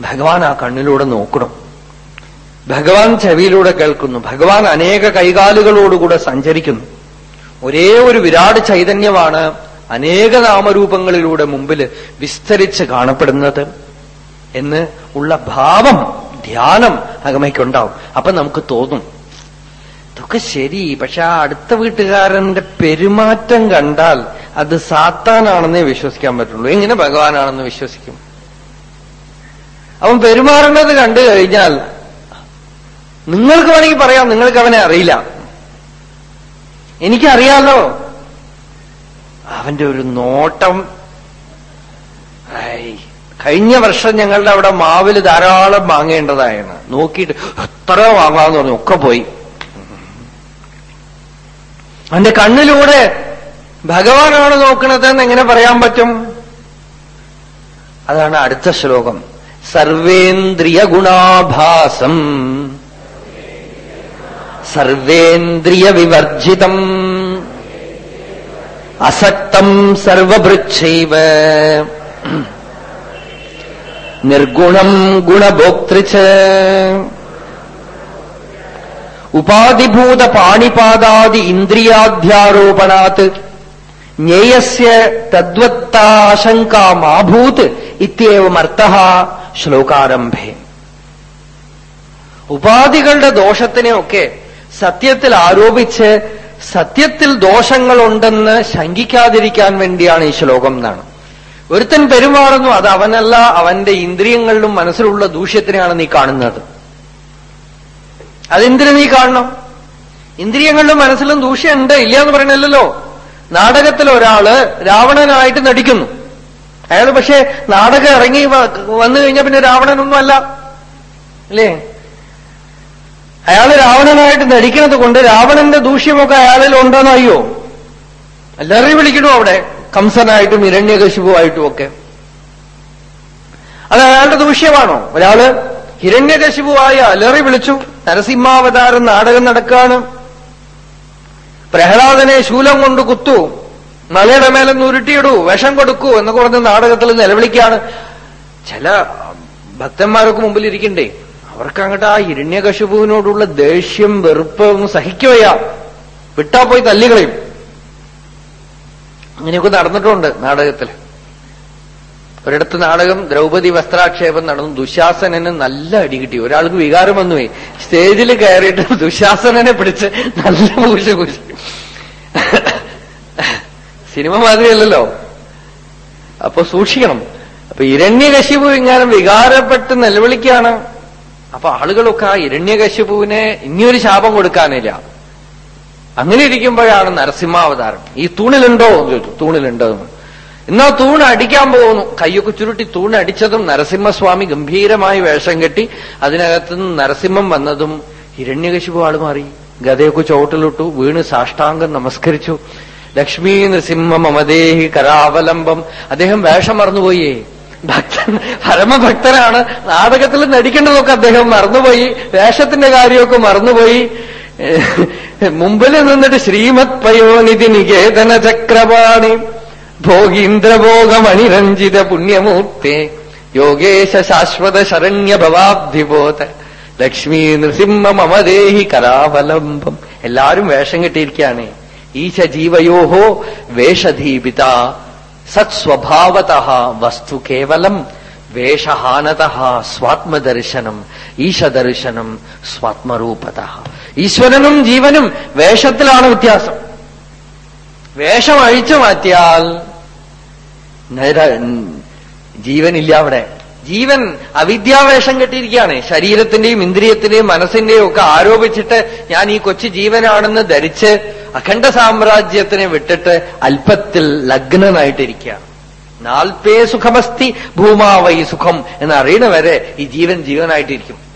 ഭഗവാൻ ആ കണ്ണിലൂടെ നോക്കണം. ഭഗവാൻ ചെവിയിലൂടെ കേൾക്കുന്നു. ഭഗവാൻ അനേക കൈകാലുകളോടുകൂടെ സഞ്ചരിക്കുന്നു. ഒരേ ഒരു വിരാട് ചൈതന്യമാണ് അനേക നാമരൂപങ്ങളിലൂടെ മുമ്പിൽ വിസ്തരിച്ച് കാണപ്പെടുന്നത്. എന്ന് ഉള്ള ഭാവം ധ്യാനം അകമയ്ക്കുണ്ടാവും. അപ്പൊ നമുക്ക് തോന്നും ഇതൊക്കെ ശരി പക്ഷെ ആ അടുത്ത വീട്ടുകാരന്റെ പെരുമാറ്റം കണ്ടാൽ അത് സാത്താനാണെന്നേ വിശ്വസിക്കാൻ പറ്റുള്ളൂ. എങ്ങനെ ഭഗവാനാണെന്ന് വിശ്വസിക്കും? അവൻ പെരുമാറുന്നത് കണ്ടു കഴിഞ്ഞാൽ നിങ്ങൾക്ക് വേണമെങ്കിൽ പറയാം നിങ്ങൾക്ക് അവനെ അറിയില്ല. എനിക്കറിയാലോ? അവന്റെ ഒരു നോട്ടം കഴിഞ്ഞ വർഷം ഞങ്ങളുടെ അവിടെ മാവിൽ ധാരാളം വാങ്ങേണ്ടതായിരുന്നു. നോക്കിയിട്ട് എത്ര വാങ്ങാന്ന് പറഞ്ഞു. ഒക്കെ പോയി. അവന്റെ കണ്ണിലൂടെ ഭഗവാനാണ് നോക്കണതെന്ന് എങ്ങനെ പറയാൻ പറ്റും? അതാണ് അടുത്ത ശ്ലോകം. സർവേന്ദ്രിയ ഗുണാഭാസം സർവേന്ദ്രിയ വിവർജിതം അസക്തം സർവഭൃക്ഷൈവ നിർഗുണം ഗുണഭോക്തൃച്ച് ഉപാധിഭൂത പാണിപാദാദി ഇന്ദ്രിയാധ്യാരോപണാത് ജ്ഞേയസ്യ തദ്വത്താശങ്കാമാഭൂത് ഇത്യവമർത്ഥ ശ്ലോകാരംഭേ. ഉപാധികളുടെ ദോഷത്തിനെയൊക്കെ സത്യത്തിൽ ആരോപിച്ച് സത്യത്തിൽ ദോഷങ്ങളുണ്ടെന്ന് ശങ്കിക്കാതിരിക്കാൻ വേണ്ടിയാണ് ഈ ശ്ലോകം എന്നാണ്. ഒരുത്തൻ പെരുമാറുന്നു അത് അവനല്ല അവന്റെ ഇന്ദ്രിയങ്ങളിലും മനസ്സിലുള്ള ദൂഷ്യത്തിനെയാണ് നീ കാണുന്നത്. അതെന്തിനു നീ കാണണം? ഇന്ദ്രിയങ്ങളിലും മനസ്സിലും ദൂഷ്യമുണ്ട് ഇല്ല എന്ന് പറയണല്ലോ നാടകത്തിൽ ഒരാൾ രാവണനായിട്ട് നടിക്കുന്നു. അയാൾ പക്ഷേ നാടകം ഇറങ്ങി വന്നു കഴിഞ്ഞാൽ പിന്നെ രാവണനൊന്നും അല്ല? അല്ലേ അയാൾ രാവണനായിട്ട് നടിക്കുന്നത് കൊണ്ട് രാവണന്റെ ദൂഷ്യമൊക്കെ അയാളിൽ ഉണ്ടോന്ന് അറിയോ എല്ലാവരെയും വിളിക്കണോ അവിടെ? കംസനായിട്ടും ഹിരണ്യകശിപുവായിട്ടും ഒക്കെ അത് അയാളുടെ ദൂഷ്യമാണോ ഒരാൾ ഹിരണ്യകശിപുവായി അലറി വിളിച്ചു നരസിംഹാവതാരം നാടകം നടക്കാണ്. പ്രഹ്ലാദനെ ശൂലം കൊണ്ട് കുത്തു മലയുടെ മേലെ ഉരുട്ടിയിടൂ വിഷം കൊടുക്കൂ എന്നൊക്കെ പറഞ്ഞ് നാടകത്തിൽ നിലവിളിക്കാണ് ചില ഭക്തന്മാരൊക്കെ മുമ്പിൽ ഇരിക്കണ്ടേ അവർക്ക് അങ്ങോട്ട് ആ ഹിരണ്യകശുപുവിനോടുള്ള ദേഷ്യം വെറുപ്പ് സഹിക്കുകയാ. വിട്ടാ പോയി തല്ലികളയും അങ്ങനെയൊക്കെ നടന്നിട്ടുണ്ട് നാടകത്തിൽ ഒരിടത്ത് നാടകം ദ്രൗപദി വസ്ത്രാക്ഷേപം നടന്നു ദുശാസനന് നല്ല അടി കിട്ടി. ഒരാൾക്ക് വികാരം വന്നുപോയി. സ്റ്റേജിൽ കയറിയിട്ട് ദുശാസനനെ പിടിച്ച് നല്ല പൂശ പൂശി. സിനിമ മാതിരിയല്ലല്ലോ. അപ്പൊ സൂക്ഷിക്കണം. അപ്പൊ ഇരണ്യകശിപു ഇങ്ങനെ വികാരപ്പെട്ട് നിലവിളിക്കാണ് അപ്പൊ ആളുകളൊക്കെ ആ ഇരണ്യകശിപുവിനെ ഇനിയൊരു ശാപം കൊടുക്കാനില്ല. അങ്ങനെ ഇരിക്കുമ്പോഴാണ് നരസിംഹാവതാരം. ഈ തൂണിലുണ്ടോ എന്ന് ചോദിച്ചു. തൂണിലുണ്ടോ എന്ന്. തൂണ് അടിക്കാൻ പോകുന്നു. കയ്യൊക്കെ ചുരുട്ടി തൂണ് അടിച്ചതും നരസിംഹസ്വാമി ഗംഭീരമായി വേഷം കെട്ടി അതിനകത്തുനിന്ന് നരസിംഹം വന്നതും ഹിരണ്യകശിപു ആൾ മാറി. ഗതയൊക്കെ ചോട്ടിലിട്ടു വീണ് സാഷ്ടാംഗം നമസ്കരിച്ചു. ലക്ഷ്മി നൃസിംഹ മമദേഹി കരാവലംബം. അദ്ദേഹം വേഷം മറന്നുപോയേ. ഭക്തൻ പരമഭക്തനാണ്. നാടകത്തിൽ നടിക്കേണ്ടതൊക്കെ അദ്ദേഹം മറന്നുപോയി. വേഷത്തിന്റെ കാര്യമൊക്കെ മറന്നുപോയി. മുമ്പിൽ നിന്നിട്ട് ശ്രീമത് പയോനിധി നികേതന ചക്രപാണി ഭോഗീന്ദ്രഭോഗമണിരഞ്ജിത പുണ്യമൂർത്തെ യോഗേശ ശാശ്വത ശരണ്യ ഭവാബ്ധിബോധ ലക്ഷ്മി നൃസിംഹ മമദേഹി കരാവലംബം എല്ലാരും വേഷം കെട്ടിയിരിക്കുകയാണ്. ഈശ ജീവയോഹോ വേഷധീപിത സത്സ്വഭാവത വസ്തു കേവലം. വേഷഹാനത സ്വാത്മദർശനം ഈശദർശനം സ്വാത്മരൂപത. ഈശ്വരനും ജീവനും വേഷത്തിലാണ് വ്യത്യാസം. വേഷം അഴിച്ചു മാറ്റിയാൽ ജീവനില്ല അവിടെ. ജീവൻ അവിദ്യാവേഷം കെട്ടിയിരിക്കുകയാണ്. ശരീരത്തിന്റെയും ഇന്ദ്രിയത്തിന്റെയും മനസ്സിന്റെയും ഒക്കെ ആരോപിച്ചിട്ട് ഞാൻ ഈ കൊച്ചു ജീവനാണെന്ന് ധരിച്ച് അഖണ്ഡ സാമ്രാജ്യത്തിനെ വിട്ടിട്ട് അല്പത്തിൽ ലഗ്നനായിട്ടിരിക്കുകയാണ്. നാൽപ്പേ സുഖമസ്തി ഭൂമാവൈ സുഖം എന്നറിയണവരെ ഈ ജീവൻ ജീവനായിട്ടിരിക്കും.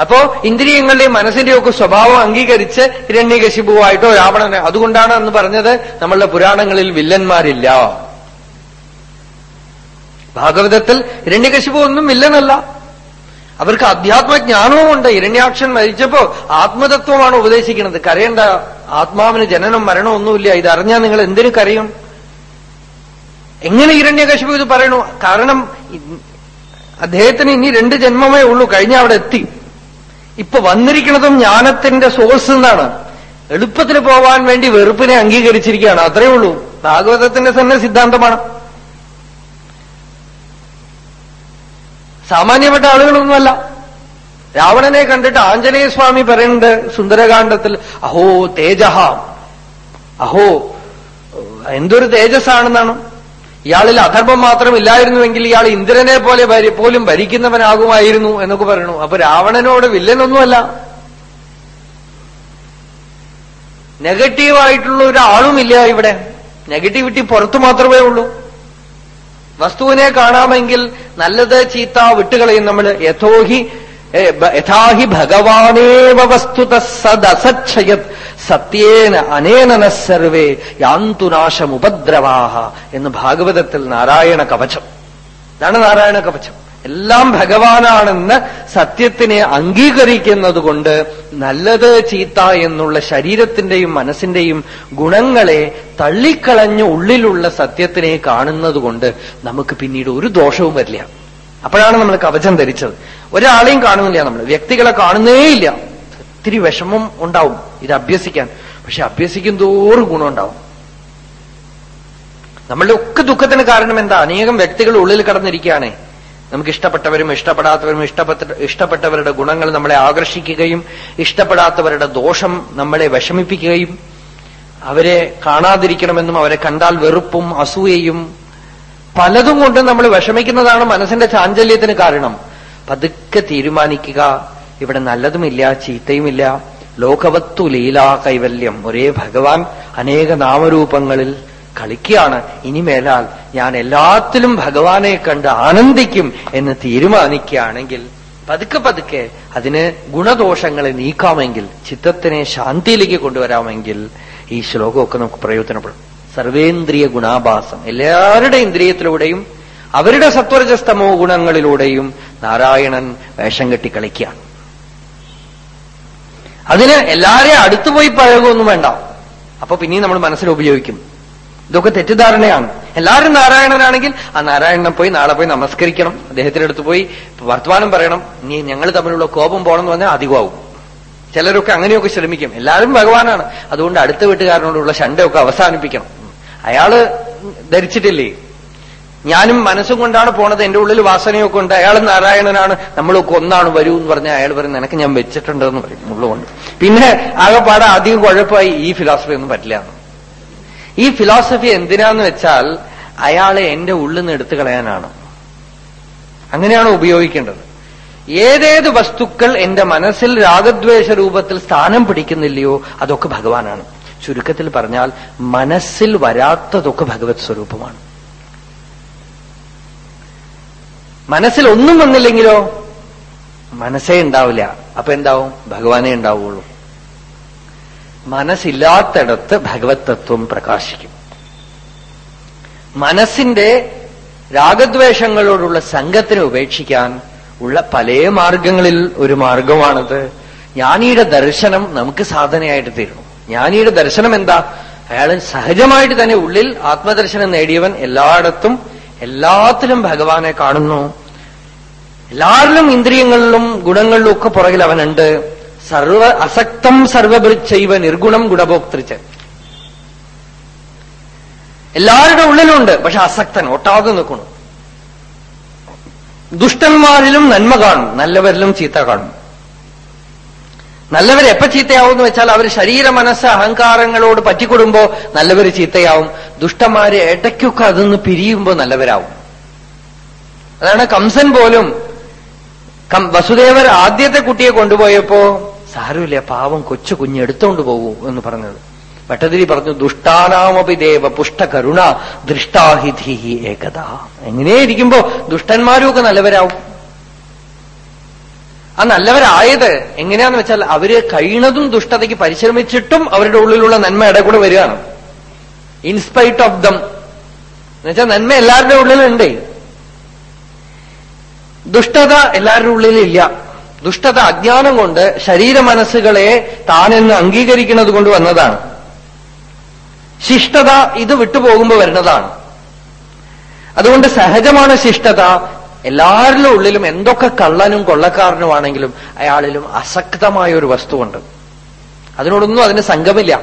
അപ്പോ ഇന്ദ്രിയങ്ങളുടെയും മനസ്സിന്റെയൊക്കെ സ്വഭാവം അംഗീകരിച്ച് ഹിരണ്യകശിപുവായിട്ടോ രാവണനെ അതുകൊണ്ടാണ് എന്ന് പറഞ്ഞത് നമ്മളുടെ പുരാണങ്ങളിൽ വില്ലന്മാരില്ല. ഭാഗവതത്തിൽ ഹിരണ്യകശിപു ഒന്നും വില്ലനല്ല. അവർക്ക് അധ്യാത്മജ്ഞാനവും ഉണ്ട് ഇരണ്യാക്ഷൻ മരിച്ചപ്പോ ആത്മതത്വമാണ് ഉപദേശിക്കുന്നത്. കരയേണ്ട ആത്മാവിന് ജനനം മരണമൊന്നുമില്ല. ഇതറിഞ്ഞാൽ നിങ്ങൾ എന്തിനു കരയും? എങ്ങനെ ഇരണ്യകശിപു ഇത് പറയണു? കാരണം അദ്ദേഹത്തിന് ഇനി രണ്ട് ജന്മമേ ഉള്ളൂ. കഴിഞ്ഞ അവിടെ എത്തി. ഇപ്പൊ വന്നിരിക്കുന്നതും ജ്ഞാനത്തിന്റെ സോഴ്സ് എന്നാണ്. എളുപ്പത്തിന് പോവാൻ വേണ്ടി വെറുപ്പിനെ അംഗീകരിച്ചിരിക്കുകയാണ്. അത്രയേ ഉള്ളൂ. ഭാഗവതത്തിന്റെ തന്നെ സിദ്ധാന്തമാണ്. സാമാന്യപ്പെട്ട ആളുകളൊന്നുമല്ല. രാവണനെ കണ്ടിട്ട് ആഞ്ജനേയ സ്വാമി പറയുന്നുണ്ട് സുന്ദരകാന്ഡത്തിൽ അഹോ തേജഹ. അഹോ എന്തൊരു തേജസ്സാണെന്നാണ്. ഇയാളിൽ അധർമ്മം മാത്രം ഇല്ലായിരുന്നുവെങ്കിൽ ഇയാൾ ഇന്ദ്രനെ പോലെ പോലും ഭരിക്കുന്നവനാകുമായിരുന്നു എന്നൊക്കെ പറയണു അപ്പൊ രാവണനോട് വില്ലനൊന്നുമല്ല. നെഗറ്റീവായിട്ടുള്ള ഒരാളുമില്ല ഇവിടെ. നെഗറ്റിവിറ്റി പുറത്തു മാത്രമേ ഉള്ളൂ. വസ്തുവിനെ കാണാമെങ്കിൽ നല്ലത് ചീത്ത വിട്ടുകളയും നമ്മൾ. യഥോഹി യഥാഹി ഭഗവാനേവ വസ്തുത സദസച്ഛയത്. സത്യേന അനേനന സർവേ യാന്തുനാശമുപദ്രവാഹ എന്ന് ഭാഗവതത്തിൽ നാരായണ കവചം. ഇതാണ് നാരായണ കവചം. എല്ലാം ഭഗവാനാണെന്ന് സത്യത്തിനെ അംഗീകരിക്കുന്നതുകൊണ്ട് നല്ലത് ചീത്ത എന്നുള്ള ശരീരത്തിന്റെയും മനസ്സിന്റെയും ഗുണങ്ങളെ തള്ളിക്കളഞ്ഞ് ഉള്ളിലുള്ള സത്യത്തിനെ കാണുന്നതുകൊണ്ട് നമുക്ക് പിന്നീട് ഒരു ദോഷവും വരില്ല. അപ്പോഴാണ് നമ്മൾ കവചം ധരിച്ചത്. ഒരാളെയും കാണുന്നില്ല നമ്മൾ. വ്യക്തികളെ കാണുന്നേയില്ല. ഒത്തിരി വിഷമം ഉണ്ടാവും. ഇത് അഭ്യസിക്കാൻ. പക്ഷെ അഭ്യസിക്കും തോറും ഗുണമുണ്ടാവും. നമ്മളുടെ ഒക്കെ ദുഃഖത്തിന് കാരണം എന്താ? അനേകം വ്യക്തികൾ ഉള്ളിൽ കടന്നിരിക്കുകയാണ്. നമുക്ക് ഇഷ്ടപ്പെട്ടവരും ഇഷ്ടപ്പെടാത്തവരും ഇഷ്ടപ്പെട്ട ഇഷ്ടപ്പെട്ടവരുടെ ഗുണങ്ങൾ നമ്മളെ ആകർഷിക്കുകയും ഇഷ്ടപ്പെടാത്തവരുടെ ദോഷം നമ്മളെ വിഷമിപ്പിക്കുകയും അവരെ കാണാതിരിക്കണമെന്നും അവരെ കണ്ടാൽ വെറുപ്പും അസൂയയും പലതും കൊണ്ട് നമ്മൾ വിഷമിക്കുന്നതാണ് മനസ്സിന്റെ ചാഞ്ചല്യത്തിന് കാരണം. പതുക്കെ തീരുമാനിക്കുക. ഇവിടെ നല്ലതുമില്ല ചീത്തയുമില്ല. ലോകവത്തു ലീലാ കൈവല്യം ഒരേ ഭഗവാൻ അനേക നാമരൂപങ്ങളിൽ കളിക്കുകയാണ്. ഇനിമേലാൽ ഞാൻ എല്ലാത്തിലും ഭഗവാനെ കണ്ട് ആനന്ദിക്കും എന്ന് തീരുമാനിക്കുകയാണെങ്കിൽ പതുക്കെ പതുക്കെ അതിന് ഗുണദോഷങ്ങളെ നീക്കാമെങ്കിൽ ചിത്തത്തിനെ ശാന്തിയിലേക്ക് കൊണ്ടുവരാമെങ്കിൽ ഈ ശ്ലോകമൊക്കെ നമുക്ക് പ്രയോജനപ്പെടും. സർവേന്ദ്രിയ ഗുണാഭാസം. എല്ലാവരുടെ ഇന്ദ്രിയത്തിലൂടെയും അവരുടെ സത്വരജസ്തമോ ഗുണങ്ങളിലൂടെയും നാരായണൻ വേഷം കെട്ടി കളിക്കുകയാണ്. അതിന് എല്ലാരെയും അടുത്തുപോയി പഴകുമൊന്നും വേണ്ട. അപ്പൊ പിന്നെയും നമ്മൾ മനസ്സിൽ ഉപയോഗിക്കും. ഇതൊക്കെ തെറ്റിദ്ധാരണയാണ്. എല്ലാവരും നാരായണനാണെങ്കിൽ ആ നാരായണനെ പോയി നാളെ പോയി നമസ്കരിക്കണം. അദ്ദേഹത്തിന്റെ അടുത്ത് പോയി വർത്തമാനം പറയണം. നീ ഞങ്ങൾ തമ്മിലുള്ള കോപം പോകണം എന്ന് പറഞ്ഞാൽ അധികമാവും. ചിലരൊക്കെ അങ്ങനെയൊക്കെ ശ്രമിക്കും. എല്ലാവരും ഭഗവാനാണ്. അതുകൊണ്ട് അടുത്ത വീട്ടുകാരനോടുള്ള ശണ്ടയൊക്കെ അവസാനിപ്പിക്കണം. അയാൾ ധരിച്ചിട്ടില്ലേ? ഞാനും മനസ്സും കൊണ്ടാണ് പോണത്. എന്റെ ഉള്ളിൽ വാസനയൊക്കെ ഉണ്ട്. അയാൾ നാരായണനാണ്. നമ്മളൊക്കെ ഒന്നാണ് വരൂ എന്ന് പറഞ്ഞാൽ അയാൾ പറയും നിനക്ക് ഞാൻ വെച്ചിട്ടുണ്ട് എന്ന് പറയും ഉള്ളുകൊണ്ട് പിന്നെ ആകെപ്പാടെ അധികം കുഴപ്പമായി ഈ ഫിലോസഫി ഒന്നും പറ്റില്ല. ഈ ഫിലോസഫി എന്തിനാന്ന് വെച്ചാൽ അയാളെ എന്റെ ഉള്ളിൽ നിന്ന് എടുത്തു കളയാനാണ്. അങ്ങനെയാണ് ഉപയോഗിക്കേണ്ടത്. ഏതേത് വസ്തുക്കൾ എന്റെ മനസ്സിൽ രാഗദ്വേഷ രൂപത്തിൽ സ്ഥാനം പിടിക്കുന്നില്ലയോ അതൊക്കെ ഭഗവാനാണ്. ചുരുക്കത്തിൽ പറഞ്ഞാൽ മനസ്സിൽ വരാത്തതൊക്കെ ഭഗവത് സ്വരൂപമാണ്. മനസ്സിൽ ഒന്നും വന്നില്ലെങ്കിലോ? മനസ്സേ ഉണ്ടാവില്ല. അപ്പൊ എന്താവും? ഭഗവാനേ ഉണ്ടാവുള്ളൂ. മനസ്സില്ലാത്തടത്ത് ഭഗവത് തത്വം പ്രകാശിക്കും. മനസ്സിന്റെ രാഗദ്വേഷങ്ങളോടുള്ള സംഘത്തിനെ ഉപേക്ഷിക്കാൻ ഉള്ള പല മാർഗങ്ങളിൽ ഒരു മാർഗമാണത് ജ്ഞാനിയുടെ ദർശനം നമുക്ക് സാധനയായിട്ട് തീരണം ജ്ഞാനിയുടെ ദർശനം എന്താ? അയാൾ സഹജമായിട്ട് തന്നെ ഉള്ളിൽ ആത്മദർശനം നേടിയവൻ എല്ലായിടത്തും എല്ലാത്തിലും ഭഗവാനെ കാണുന്നു. എല്ലാവരിലും ഇന്ദ്രിയങ്ങളിലും ഗുണങ്ങളിലും ഒക്കെ പുറകിൽ അവനുണ്ട്. സർവ അസക്തം സർവഭൃച്ചൈവ നിർഗുണം ഗുണഭോക്തൃച്ച്. എല്ലാവരുടെ ഉള്ളിലുണ്ട് പക്ഷെ അസക്തൻ ഒട്ടാതെ നിൽക്കണം ദുഷ്ടന്മാരിലും നന്മ കാണും നല്ലവരിലും ചീത്ത കാണും. നല്ലവർ എപ്പോ ചീത്തയാവും വെച്ചാൽ അവർ ശരീര മനസ്സ് അഹങ്കാരങ്ങളോട് പറ്റിക്കൊടുമ്പോ നല്ലവർ ചീത്തയാവും. ദുഷ്ടന്മാര് ഇടയ്ക്കൊക്കെ അതൊന്ന് പിരിയുമ്പോ നല്ലവരാവും. അതാണ് കംസൻ പോലും വസുദേവർ ആദ്യത്തെ കുട്ടിയെ കൊണ്ടുപോയപ്പോ സാരമില്ല പാവം കൊച്ചു കുഞ്ഞ് എടുത്തോണ്ട് പോകൂ എന്ന് പറഞ്ഞത്. ഭട്ടതിരി പറഞ്ഞു ദുഷ്ടാനാമപി ദേവ പുഷ്ട കരുണ ദൃഷ്ടാഹിധി ഏകത എങ്ങനെ ഇരിക്കുമ്പോ ദുഷ്ടന്മാരും ഒക്കെ നല്ലവരാവും. ആ നല്ലവരായത് എങ്ങനെയാന്ന് വെച്ചാൽ അവർ കഴിയണതും ദുഷ്ടതയ്ക്ക് പരിശ്രമിച്ചിട്ടും അവരുടെ ഉള്ളിലുള്ള നന്മ ഇടകൂടെ വരികയാണ്. ഇൻസ്പൈറ്റ് ഓഫ് ദം എന്നുവെച്ചാൽ നന്മ എല്ലാവരുടെ ഉള്ളിലുണ്ട്. ദുഷ്ടത എല്ലാവരുടെ ഉള്ളിലില്ല. ദുഷ്ടത അജ്ഞാനം കൊണ്ട് ശരീര മനസ്സുകളെ താനെന്ന് അംഗീകരിക്കുന്നത് കൊണ്ട് വന്നതാണ്. ശിഷ്ടത ഇത് വിട്ടുപോകുമ്പോൾ വരുന്നതാണ്. അതുകൊണ്ട് സഹജമാണ് ശിഷ്ടത എല്ലാവരുടെ ഉള്ളിലും എന്തൊക്കെ കള്ളനും കൊള്ളക്കാരനുമാണെങ്കിലും അയാളിലും അസക്തമായ ഒരു വസ്തുവുണ്ട്. അതിനോടൊന്നും അതിന് സംഘമില്ല.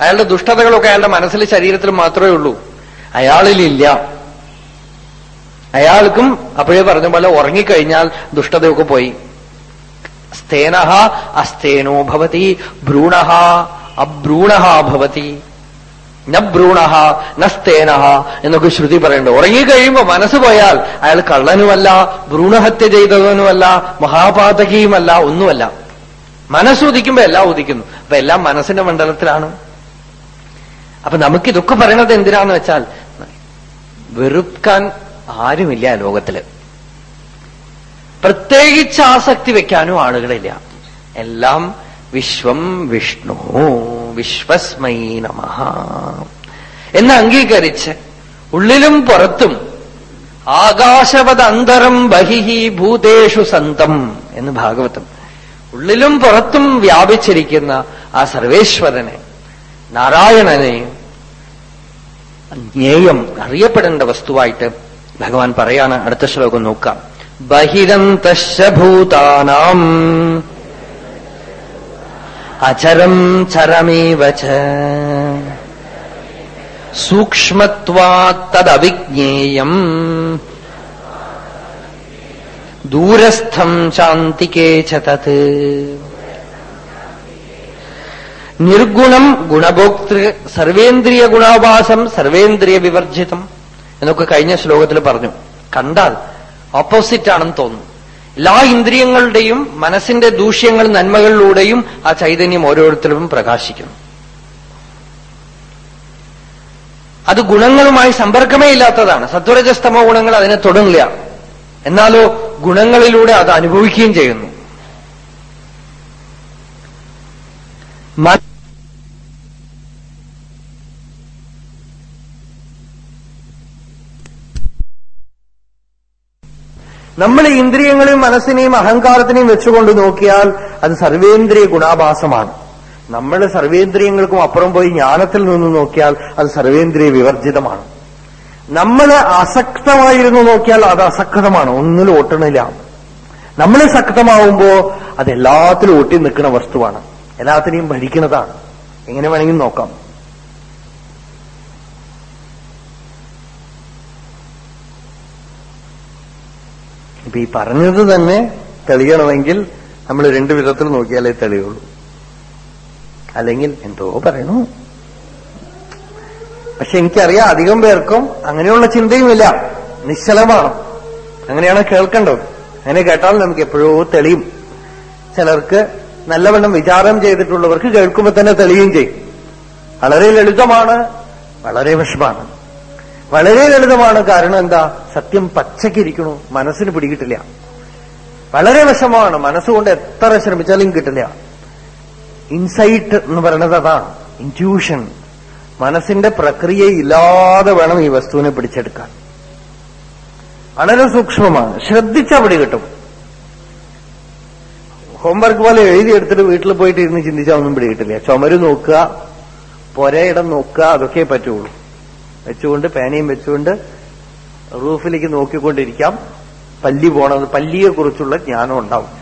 അയാളുടെ ദുഷ്ടതകളൊക്കെ അയാളുടെ മനസ്സിൽ ശരീരത്തിൽ മാത്രമേ ഉള്ളൂ. അയാളിലില്ല. അയാൾക്കും അപ്പോഴേ പറഞ്ഞ പോലെ ഉറങ്ങിക്കഴിഞ്ഞാൽ ദുഷ്ടതയൊക്കെ പോയി. സ്തേനഹ അസ്തേനോ ഭവതി ഭ്രൂണ അഭ്രൂണ ഭവതി. ന നസ്തേനഹ എന്നൊക്കെ ശ്രുതി പറയുന്നുണ്ട്. ഉറങ്ങിക്കഴിയുമ്പോ മനസ്സ് പോയാൽ അയാൾ കള്ളനുമല്ല ഭ്രൂണഹത്യ ചെയ്തവനുമല്ല മഹാപാതകിയുമല്ല ഒന്നുമല്ല. മനസ്സ് ഉദിക്കുമ്പോ എല്ലാം ഉദിക്കുന്നു. അപ്പൊ എല്ലാം മനസ്സിന്റെ മണ്ഡലത്തിലാണ്. അപ്പൊ നമുക്കിതൊക്കെ പറയണത് എന്തിനാന്ന് വെച്ചാൽ വെറുക്കാൻ ആരുമില്ല ലോകത്തിൽ. പ്രത്യേകിച്ച് ആസക്തി വെക്കാനും ആളുകളില്ല. എല്ലാം വിശ്വം വിഷ്ണു വിശ്വസ്മൈ നമ. എന്ന് അംഗീകരിച്ച് ഉള്ളിലും പുറത്തും ആകാശവത് അന്തരം ബഹിഹി ഭൂതേഷു സന്തം എന്ന് ഭാഗവതം ഉള്ളിലും പുറത്തും വ്യാപിച്ചിരിക്കുന്ന ആ സർവേശ്വരനെ നാരായണനെ ജ്ഞേയം അറിയപ്പെടേണ്ട വസ്തുവായിട്ട് ഭഗവാൻ പറയാണ്. അടുത്ത ശ്ലോകം നോക്കാം. ബഹിരന്തഭൂതാനാം അചരം ചരമേവ സൂക്ഷ്മത്വാത്തദവിജ്ഞേയം ദൂരസ്ഥം ശാന്തികേ ച തത് നിർഗുണം ഗുണഭോക്തൃ സർവേന്ദ്രിയ ഗുണാഭാസം സർവേന്ദ്രിയ വിവർജിതം എന്നൊക്കെ കഴിഞ്ഞ ശ്ലോകത്തിൽ പറഞ്ഞു. കണ്ടാൽ ഓപ്പോസിറ്റ് ആണെന്ന് തോന്നുന്നു എല്ലാ ഇന്ദ്രിയങ്ങളുടെയും മനസ്സിന്റെ ദൂഷ്യങ്ങൾ നന്മകളിലൂടെയും ആ ചൈതന്യം ഓരോരുത്തരും പ്രകാശിക്കുന്നു. അത് ഗുണങ്ങളുമായി സമ്പർക്കമേ ഇല്ലാത്തതാണ്. സത്വരജസ്തമോ ഗുണങ്ങൾ അതിനെ തൊടുന്നില്ല. എന്നാലോ ഗുണങ്ങളിലൂടെ അത് അനുഭവിക്കുകയും ചെയ്യുന്നു. നമ്മൾ ഇന്ദ്രിയങ്ങളെയും മനസ്സിനെയും അഹങ്കാരത്തിനെയും വെച്ചുകൊണ്ട് നോക്കിയാൽ അത് സർവേന്ദ്രിയ ഗുണാഭാസമാണ്. നമ്മൾ സർവേന്ദ്രിയങ്ങൾക്കും അപ്പുറം പോയി ജ്ഞാനത്തിൽ നിന്ന് നോക്കിയാൽ അത് സർവേന്ദ്രിയ വിവർജിതമാണ്. നമ്മൾ അസക്തമായിരുന്നു നോക്കിയാൽ അത് അസക്തമാണ്. ഒന്നിലും ഒട്ടണില്ല നമ്മൾ സക്തമാവുമ്പോ അതെല്ലാത്തിലും ഒട്ടി നിൽക്കുന്ന വസ്തുവാണ്. എല്ലാത്തിനെയും ഭരിക്കുന്നതാണ്. എങ്ങനെ വേണമെങ്കിൽ നോക്കാം. ഇപ്പൊ ഈ പറഞ്ഞത് തന്നെ തെളിയണമെങ്കിൽ നമ്മൾ രണ്ടു വിധത്തിൽ നോക്കിയാലേ തെളിയുള്ളൂ. അല്ലെങ്കിൽ എന്തോ പറയണു. പക്ഷെ എനിക്കറിയാം അധികം പേർക്കും അങ്ങനെയുള്ള ചിന്തയുമില്ല. നിശ്ചലമാണ്. അങ്ങനെയാണ് കേൾക്കേണ്ടത്. അങ്ങനെ കേട്ടാൽ നമുക്ക് എപ്പോഴോ തെളിയും. ചിലർക്ക് നല്ലവണ്ണം വിചാരം ചെയ്തിട്ടുള്ളവർക്ക് കേൾക്കുമ്പോൾ തന്നെ തെളിയും ചെയ്യും. വളരെ ലളിതമാണ് വളരെ വിഷമാണ് വളരെ ലളിതമാണ് കാരണം എന്താ? സത്യം പച്ചക്കിരിക്കണു മനസ്സിന് പിടികിട്ടില്ല. വളരെ വിഷമമാണ് മനസ്സുകൊണ്ട് എത്ര ശ്രമിച്ചാലും കിട്ടില്ല. ഇൻസൈറ്റ് എന്ന് പറയുന്നത് അതാണ്. ഇന്റ്യൂഷൻ മനസ്സിന്റെ പ്രക്രിയ ഇല്ലാതെ വേണം ഈ വസ്തുവിനെ പിടിച്ചെടുക്കാൻ. വളരെ സൂക്ഷ്മമാണ്. ശ്രദ്ധിച്ചാൽ പിടി കിട്ടും. ഹോംവർക്ക് പോലെ എഴുതിയെടുത്തിട്ട് വീട്ടിൽ പോയിട്ട് ഇരുന്ന് ചിന്തിച്ചാൽ ഒന്നും പിടികിട്ടില്ല. ചുമര് നോക്കുക പൊരയിടം നോക്കുക അതൊക്കെ പറ്റുള്ളൂ. വെച്ചുകൊണ്ട് പേനയും വെച്ചുകൊണ്ട് റൂഫിലേക്ക് നോക്കിക്കൊണ്ടിരിക്കാം. പല്ലി പോണത് പല്ലിയെ കുറിച്ചുള്ള ജ്ഞാനം ഉണ്ടാവും.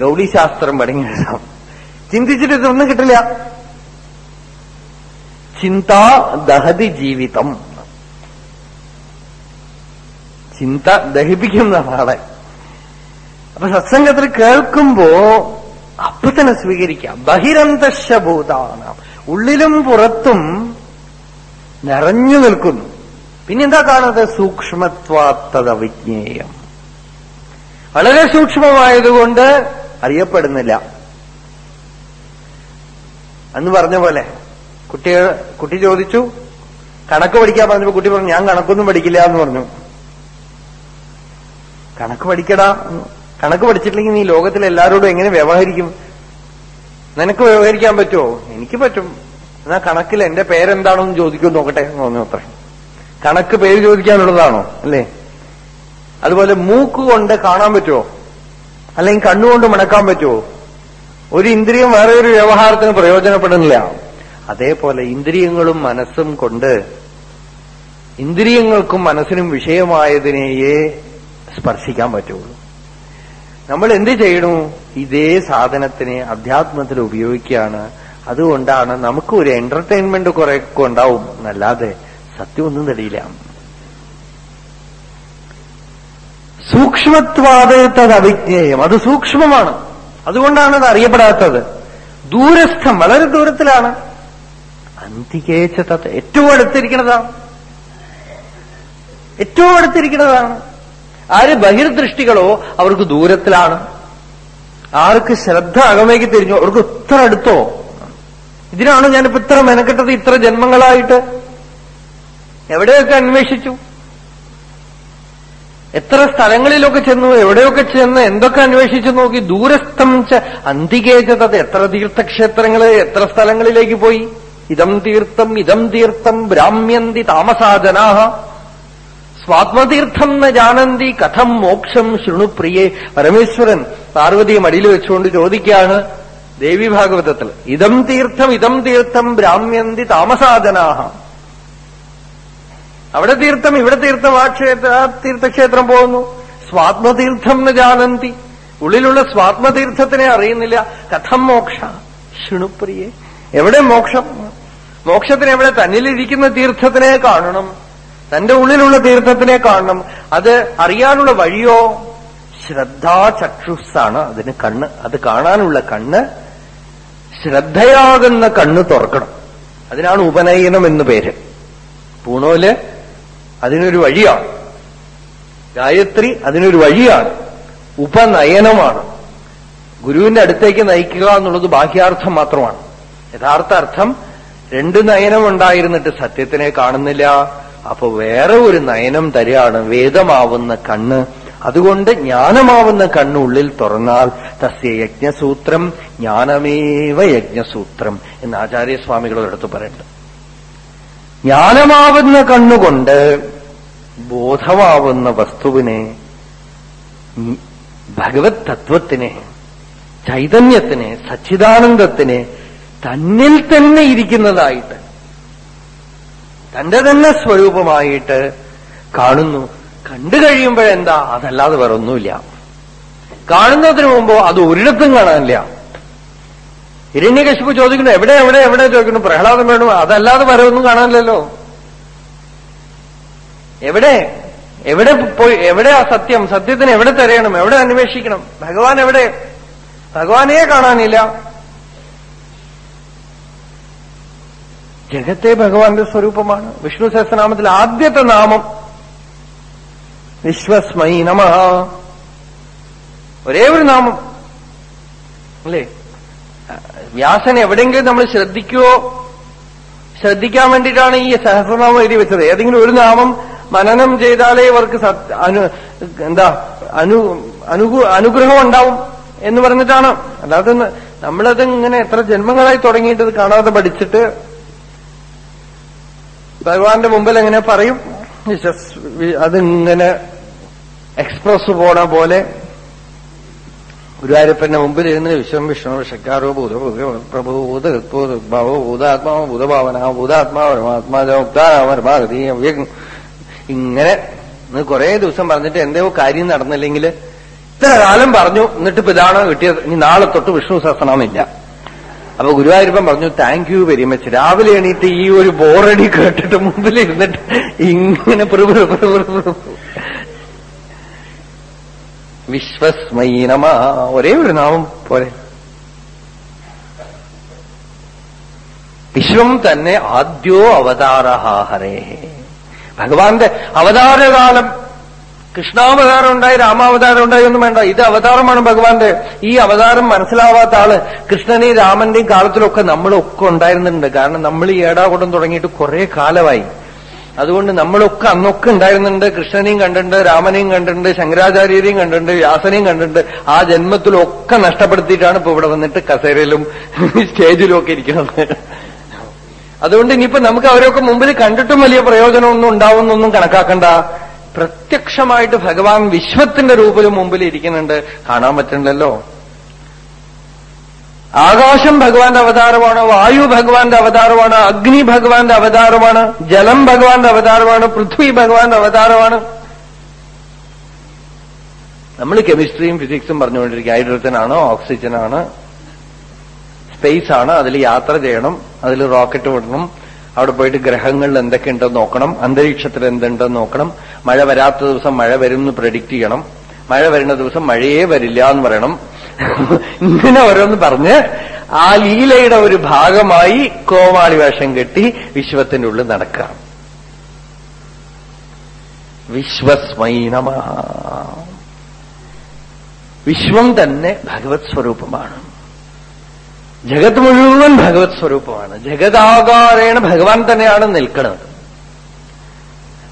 ഗൗളിശാസ്ത്രം പടങ്ങി എഴുതാം ചിന്തിച്ചിട്ട് ഇതൊന്നും കിട്ടില്ല. ചിന്ത ദഹതി ജീവിതം. ചിന്ത ദഹിപ്പിക്കുന്നതാണ് അപ്പൊ സത്സംഗത്തിൽ കേൾക്കുമ്പോ അപ്പൊ തന്നെ സ്വീകരിക്കാം. ബഹിരന്തശഭൂതാണ് ഉള്ളിലും പുറത്തും നിറഞ്ഞു നിൽക്കുന്നു. പിന്നെന്താ കാണുന്നത്? സൂക്ഷ്മത്വാത്തത വിജ്ഞേയം. വളരെ സൂക്ഷ്മമായതുകൊണ്ട് അറിയപ്പെടുന്നില്ല. അന്ന് പറഞ്ഞ പോലെ കുട്ടിയെ കുട്ടി ചോദിച്ചു കണക്ക് പഠിക്കാൻ പറഞ്ഞപ്പോ കുട്ടി പറഞ്ഞു ഞാൻ കണക്കൊന്നും പഠിക്കില്ല എന്ന് പറഞ്ഞു. കണക്ക് പഠിക്കടാ കണക്ക് പഠിച്ചിട്ടില്ലെങ്കിൽ നീ ലോകത്തിൽ എല്ലാവരോടും എങ്ങനെ വ്യവഹരിക്കും? നിനക്ക് വ്യവഹരിക്കാൻ പറ്റുമോ? എനിക്ക് പറ്റും. എന്നാ കണക്കിൽ എന്റെ പേരെന്താണെന്ന് ചോദിക്കും നോക്കട്ടെ എന്ന് തോന്നുന്നു അത്ര. കണക്ക് പേര് ചോദിക്കാനുള്ളതാണോ? അല്ലേ? അതുപോലെ മൂക്ക് കൊണ്ട് കാണാൻ പറ്റുമോ? അല്ലെങ്കിൽ കണ്ണുകൊണ്ട് മണക്കാൻ പറ്റുമോ? ഒരു ഇന്ദ്രിയം വേറെ ഒരു വ്യവഹാരത്തിന് പ്രയോജനപ്പെടുന്നില്ല. അതേപോലെ ഇന്ദ്രിയങ്ങളും മനസ്സും കൊണ്ട് ഇന്ദ്രിയങ്ങൾക്കും മനസ്സിനും വിഷയമായതിനെയേ സ്പർശിക്കാൻ പറ്റുള്ളൂ. നമ്മൾ എന്ത് ചെയ്യണു? ഇതേ സാധനത്തിനെ അധ്യാത്മത്തിൽ ഉപയോഗിക്കുകയാണ്. അതുകൊണ്ടാണ് നമുക്ക് ഒരു എന്റർടൈൻമെന്റ് കുറെയൊക്കെ ഉണ്ടാവും എന്നല്ലാതെ സത്യമൊന്നും തെളിയില്ല. സൂക്ഷ്മത്വാദത്തത് അവിജ്ഞേയം. അത് സൂക്ഷ്മമാണ്. അതുകൊണ്ടാണ് അത് അറിയപ്പെടാത്തത്. ദൂരസ്ഥം വളരെ ദൂരത്തിലാണ്. അന്തികേച്ച ഏറ്റവും അടുത്തിരിക്കുന്നതാണ്. ഏറ്റവും അടുത്തിരിക്കുന്നതാണ്. ആര് ബഹിർദൃഷ്ടികളോ അവർക്ക് ദൂരത്തിലാണ്. ആർക്ക് ശ്രദ്ധ അകമേക്ക് തിരിഞ്ഞോ അവർക്ക് ഇത്ര അടുത്തോ ഇതിനാണ് ഞാനിപ്പോ ഇത്ര മെനക്കെട്ടത് ഇത്ര ജന്മങ്ങളായിട്ട്. എവിടെയൊക്കെ അന്വേഷിച്ചു? എത്ര സ്ഥലങ്ങളിലൊക്കെ ചെന്നു എവിടെയൊക്കെ ചെന്ന് എന്തൊക്കെ അന്വേഷിച്ചു നോക്കി ദൂരസ്ഥം ച അന്തികേചതത് എത്ര തീർത്ഥക്ഷേത്രങ്ങൾ എത്ര സ്ഥലങ്ങളിലേക്ക് പോയി? ഇതം തീർത്ഥം ഇതം തീർത്ഥം ബ്രാഹ്മ്യന്തി താമസാജനാഹ സ്വാത്മതീർത്ഥം ന ജാനന്തി കഥം മോക്ഷം ശൃണുപ്രിയെ പരമേശ്വരൻ പാർവതിയെ മടിയിൽ വെച്ചുകൊണ്ട് ചോദിക്കുകയാണ് ദേവി ഭാഗവതത്തിൽ. ഇതം തീർത്ഥം ഇതം തീർത്ഥം ബ്രാഹ്മ്യന്തി താമസാധനാഹ അവിടെ തീർത്ഥം ഇവിടെ തീർത്ഥം ആ ക്ഷേത്ര ആ തീർത്ഥക്ഷേത്രം പോകുന്നു. സ്വാത്മതീർത്ഥം ന ജാനന്തി. ഉള്ളിലുള്ള സ്വാത്മതീർത്ഥത്തിനെ അറിയുന്നില്ല. കഥം മോക്ഷ ശൃണുപ്രിയെ എവിടെ മോക്ഷം? മോക്ഷത്തിന് എവിടെ തന്നിലിരിക്കുന്ന തീർത്ഥത്തിനെ കാണണം. തന്റെ ഉള്ളിലുള്ള തീർത്ഥത്തിനെ കാണണം. അത് അറിയാനുള്ള വഴിയോ? ശ്രദ്ധാചക്ഷുസാണ് അതിന് കണ്ണ്. അത് കാണാനുള്ള കണ്ണ് ശ്രദ്ധയാകുന്ന കണ്ണ് തുറക്കണം. അതിനാണ് ഉപനയനം എന്ന് പേര്. പൂണോൽ അതിനൊരു വഴിയാണ്. ഗായത്രി അതിനൊരു വഴിയാണ്. ഉപനയനമാണ്. ഗുരുവിന്റെ അടുത്തേക്ക് നയിക്കുക എന്നുള്ളത് ബാഹ്യാർത്ഥം മാത്രമാണ്. യഥാർത്ഥ അർത്ഥം രണ്ട് നയനം ഉണ്ടായിരുന്നിട്ട് സത്യത്തിനെ കാണുന്നില്ല. അപ്പൊ വേറെ ഒരു നയനം തരികയാണ് വേദമാവുന്ന കണ്ണ്. അതുകൊണ്ട് ജ്ഞാനമാവുന്ന കണ്ണുള്ളിൽ തുറന്നാൽ തസ്യ യജ്ഞസൂത്രം ജ്ഞാനമേവ യജ്ഞസൂത്രം എന്ന് ആചാര്യസ്വാമികളോടടുത്ത് പറയുന്നുണ്ട് ജ്ഞാനമാവുന്ന കണ്ണുകൊണ്ട് ബോധമാവുന്ന വസ്തുവിനെ ഭഗവത് തത്വത്തിനെ ചൈതന്യത്തിനെ സച്ചിദാനന്ദത്തിനെ തന്നിൽ തന്നെ ഇരിക്കുന്നതായിട്ട് തന്റെ തന്നെ സ്വരൂപമായിട്ട് കാണുന്നു. കണ്ടു കഴിയുമ്പോഴെന്താ? അതല്ലാതെ വേറെ ഒന്നുമില്ല കാണുന്നതിന് മുമ്പോ അത് ഒരിടത്തും കാണാനില്ല. ഹിരണ്യകശിപ്പ് ചോദിക്കുന്നു എവിടെ എവിടെ എവിടെ? ചോദിക്കുന്നു പ്രഹ്ലാദം വേണു? അതല്ലാതെ വേറെ ഒന്നും കാണാനില്ലല്ലോ. എവിടെ? എവിടെ പോയി എവിടെ ആ സത്യം? സത്യത്തിന് എവിടെ തിരയണം? എവിടെ അന്വേഷിക്കണം? ഭഗവാൻ എവിടെ? ഭഗവാനെ കാണാനില്ല. ജഗത്തെ ഭഗവാന്റെ സ്വരൂപമാണ്. വിഷ്ണു സഹസ്രനാമത്തിൽ ആദ്യത്തെ നാമം വിശ്വസ്മൈ നമ. ഒരേ ഒരു നാമം. അല്ലേ? വ്യാസൻ എവിടെയെങ്കിലും നമ്മൾ ശ്രദ്ധിക്കുവോ? ശ്രദ്ധിക്കാൻ വേണ്ടിയിട്ടാണ് ഈ സഹസ്രനാമം എഴുതി വെച്ചത്. ഏതെങ്കിലും ഒരു നാമം മനനം ചെയ്താലേ ഇവർക്ക് അനു എന്താ അനു അനുഗ്രഹം ഉണ്ടാവും എന്ന് പറഞ്ഞിട്ടാണ്. അല്ലാതെ നമ്മളത് ഇങ്ങനെ എത്ര ജന്മങ്ങളായി തുടങ്ങിയിട്ട് കാണാതെ പഠിച്ചിട്ട് ഭഗവാന്റെ മുമ്പിൽ എങ്ങനെ പറയും? അതിങ്ങനെ എക്സ്പ്രസ് പോണ പോലെ ഗുരുവായൂരപ്പന്റെ മുമ്പിൽ ഇരുന്ന് വിശ്വം വിഷ്ണു ഷക്കാരോ ഭൂത പ്രഭു ഭൂത ഭൂതഭാവോ ഭൂതാത്മാവോ ഭൂതഭാവന ഭൂതാത്മാ പരമാത്മാ ഇങ്ങനെ കുറെ ദിവസം പറഞ്ഞിട്ട് എന്തോ കാര്യം നടന്നില്ലെങ്കിൽ ഇത്ര കാലം പറഞ്ഞു എന്നിട്ട് ഇതാണ് കിട്ടിയത്? ഇനി നാളെ തൊട്ട് വിഷ്ണു സഹസ്രനാമില്ല അപ്പൊ ഗുരുവായൂരപ്പൻ പറഞ്ഞു താങ്ക് യു വെരി മച്ച് രാവിലെ എണീറ്റ് ഈ ഒരു ബോറടി കേട്ടിട്ട് മുമ്പിൽ ഇരുന്നിട്ട് ഇങ്ങനെ വിശ്വസ്മൈ നമ. ഒരേ ഒരു നാമം പോലെ. വിശ്വം തന്നെ ആദ്യോ അവതാരഹാഹരേ ഭഗവാന്റെ അവതാരകാലം കൃഷ്ണാവതാരം ഉണ്ടായി രാമാവതാരം ഉണ്ടായി ഒന്നും വേണ്ട. ഇത് അവതാരമാണ് ഭഗവാന്റെ. ഈ അവതാരം മനസ്സിലാവാത്ത ആൾ കൃഷ്ണനെയും രാമന്റെയും കാലത്തിലൊക്കെ നമ്മളൊക്കെ ഉണ്ടായിരുന്നുണ്ട് കാരണം നമ്മൾ ഈ ഏടാകൂടം തുടങ്ങിയിട്ട് കുറെ കാലമായി. അതുകൊണ്ട് നമ്മളൊക്കെ അന്നൊക്കെ ഉണ്ടായിരുന്നുണ്ട് കൃഷ്ണനെയും കണ്ടിട്ടുണ്ട് രാമനെയും കണ്ടിട്ടുണ്ട് ശങ്കരാചാര്യരെയും കണ്ടിട്ടുണ്ട് വ്യാസനെയും കണ്ടിട്ടുണ്ട്. ആ ജന്മത്തിലൊക്കെ നഷ്ടപ്പെടുത്തിയിട്ടാണ് ഇപ്പൊ ഇവിടെ വന്നിട്ട് കസേരയിലും സ്റ്റേജിലും ഒക്കെ ഇരിക്കുന്നത്. അതുകൊണ്ട് ഇനിയിപ്പോ നമുക്ക് അവരൊക്കെ മുമ്പിൽ കണ്ടിട്ടും വലിയ പ്രയോജനമൊന്നും ഉണ്ടാവുന്നൊന്നും കണക്കാക്കണ്ട. പ്രത്യക്ഷമായിട്ട് ഭഗവാൻ വിശ്വത്തിന്റെ രൂപത്തിൽ മുമ്പിൽ ഇരിക്കുന്നുണ്ട്. കാണാൻ പറ്റണ്ടല്ലോ ആകാശം ഭഗവാന്റെ അവതാരമാണ് വായു ഭഗവാന്റെ അവതാരമാണ് അഗ്നി ഭഗവാന്റെ അവതാരമാണ് ജലം ഭഗവാന്റെ അവതാരമാണ് പൃഥ്വി ഭഗവാന്റെ അവതാരമാണ്. നമ്മൾ കെമിസ്ട്രിയും ഫിസിക്സും പറഞ്ഞുകൊണ്ടിരിക്കുക. ഹൈഡ്രജനാണ് ഓക്സിജനാണ് സ്പേസ് ആണ് അതിൽ യാത്ര ചെയ്യണം അതിൽ റോക്കറ്റ് വിടണം അവിടെ പോയിട്ട് ഗ്രഹങ്ങളിൽ എന്തൊക്കെയുണ്ടെന്ന് നോക്കണം അന്തരീക്ഷത്തിൽ എന്തുണ്ടെന്ന് നോക്കണം. മഴ വരാത്ത ദിവസം മഴ വരും എന്ന് പ്രഡിക്റ്റ് ചെയ്യണം. മഴ വരുന്ന ദിവസം മഴയേ വരില്ല എന്ന് പറയണം. ഇങ്ങനെ ഓരോന്ന് പറഞ്ഞ് ആ ലീലയുടെ ഒരു ഭാഗമായി കോമാളി വേഷം കെട്ടി വിശ്വത്തിന്റെ ഉള്ളിൽ നടക്കാം വിശ്വസ്മൈ വിശ്വം തന്നെ ഭഗവത് സ്വരൂപമാണ്. ജഗത് മുഴുവൻ ഭഗവത് സ്വരൂപമാണ്. ജഗതാകാരേണ ഭഗവാൻ തന്നെയാണ് നിൽക്കുന്നത്.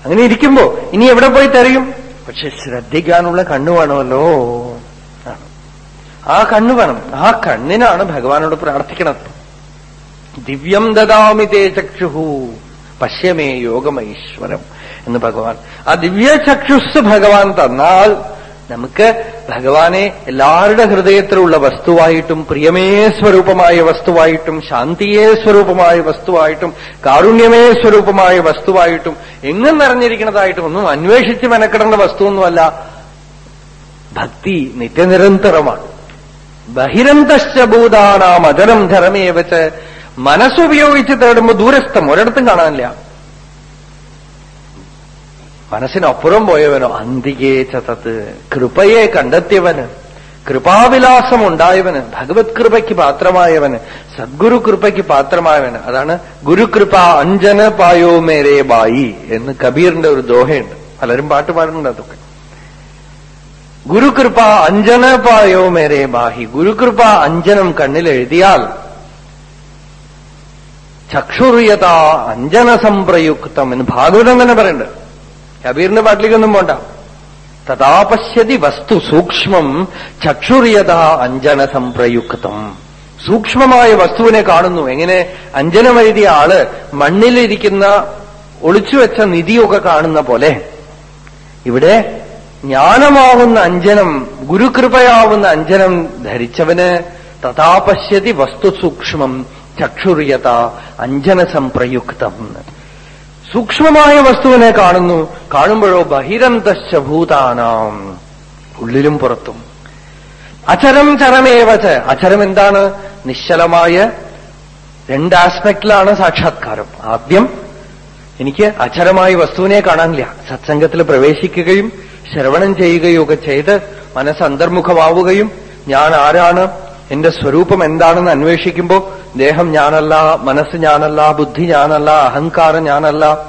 അങ്ങനെ ഇരിക്കുമ്പോ ഇനി എവിടെ പോയി തെരയും പക്ഷെ ശ്രദ്ധിക്കാനുള്ള കണ്ണു വേണമല്ലോ. ആ കണ്ണു വേണം. ആ കണ്ണിനാണ് ഭഗവാനോട് പ്രാർത്ഥിക്കണത്. ദിവ്യം ദദാമി തേ ചക്ഷുഹു. പശ്യമേ യോഗമൈശ്വരം എന്ന് ഭഗവാൻ. ആ ദിവ്യ ചക്ഷുസ് ഭഗവാൻ തന്നാൽ നമുക്ക് ഭഗവാനെ എല്ലാവരുടെ ഹൃദയത്തിലുള്ള വസ്തുവായിട്ടും പ്രിയമേ സ്വരൂപമായ വസ്തുവായിട്ടും ശാന്തിയെ സ്വരൂപമായ വസ്തുവായിട്ടും കാരുണ്യമേ സ്വരൂപമായ വസ്തുവായിട്ടും എങ്ങും നിറഞ്ഞിരിക്കുന്നതായിട്ടും ഒന്നും അന്വേഷിച്ച് മെനക്കെടേണ്ട വസ്തുവൊന്നുമല്ല. ഭക്തി നിത്യനിരന്തരമാണ്. ബഹിരന്തശ്ച ഭൂതാനാം അജരം ധരമേ വെച്ച് മനസ്സുപയോഗിച്ച് തേടുമ്പോൾ ദൂരസ്ഥം ഒരിടത്തും കാണാനില്ല. മനസ്സിനപ്പുറം പോയവനോ അന്തികേ ചതത്ത് കൃപയെ കണ്ടെത്തിയവന് കൃപാവിലാസം ഉണ്ടായവന് ഭഗവത് കൃപയ്ക്ക് പാത്രമായവന് സദ്ഗുരു കൃപയ്ക്ക് പാത്രമായവന്. അതാണ് ഗുരുകൃപ അഞ്ജന പായോ മേരേ ബായി എന്ന് കബീറിന്റെ ഒരു ദോഹയുണ്ട്. പലരും പാട്ട് പാടുന്നുണ്ട് അതൊക്കെ. ഗുരുകൃപ അഞ്ജന പായോ മേരേ ബാഹി. ഗുരുകൃപ അഞ്ജനം കണ്ണിലെഴുതിയാൽ ചക്ഷുറിയത അഞ്ജന സംപ്രയുക്തം എന്ന് ഭാഗവതം തന്നെ പറയുന്നുണ്ട്. കബീറിന്റെ പാട്ടിലേക്കൊന്നും പോണ്ട. തഥാപശ്യതി വസ്തു സൂക്ഷ്മം ചക്ഷുറിയത അഞ്ജന സംപ്രയുക്തം. സൂക്ഷ്മമായ വസ്തുവിനെ കാണുന്നു. എങ്ങനെ അഞ്ജനം എഴുതിയ ആൾ മണ്ണിലിരിക്കുന്ന ഒളിച്ചുവെച്ച നിധിയൊക്കെ കാണുന്ന പോലെ. ഇവിടെ ജ്ഞാനമാവുന്ന അഞ്ജനം ഗുരുകൃപയാവുന്ന അഞ്ജനം ധരിച്ചവന് തഥാപശ്യതി വസ്തുസൂക്ഷ്മം വസ്തു സൂക്ഷ്മം ചക്ഷുറിയത അഞ്ജന സംപ്രയുക്തം. സൂക്ഷ്മമായ വസ്തുവിനെ കാണുന്നു. കാണുമ്പോഴോ ബഹിരന്തശ്ചഭൂതാനാം ഉള്ളിലും പുറത്തും. അചരം ചരമേവച്ച് അചരം എന്താണ്? നിശ്ചലമായ രണ്ട് ആസ്പെക്റ്റിലാണ് സാക്ഷാത്കാരം. ആദ്യം എനിക്ക് അചരമായ വസ്തുവിനെ കാണാനില്ല. സത്സംഗത്തിൽ പ്രവേശിക്കുകയും ശ്രവണം ചെയ്യുകയും ഒക്കെ ചെയ്ത് മനസ്സ് അന്തർമുഖമാവുകയും ഞാൻ ആരാണ്? എന്റെ സ്വരൂപം എന്താണെന്ന് അന്വേഷിക്കുമ്പോൾ ദേഹം ഞാനല്ല മനസ്സ് ഞാനല്ല ബുദ്ധി ഞാനല്ല അഹങ്കാരം ഞാനല്ല.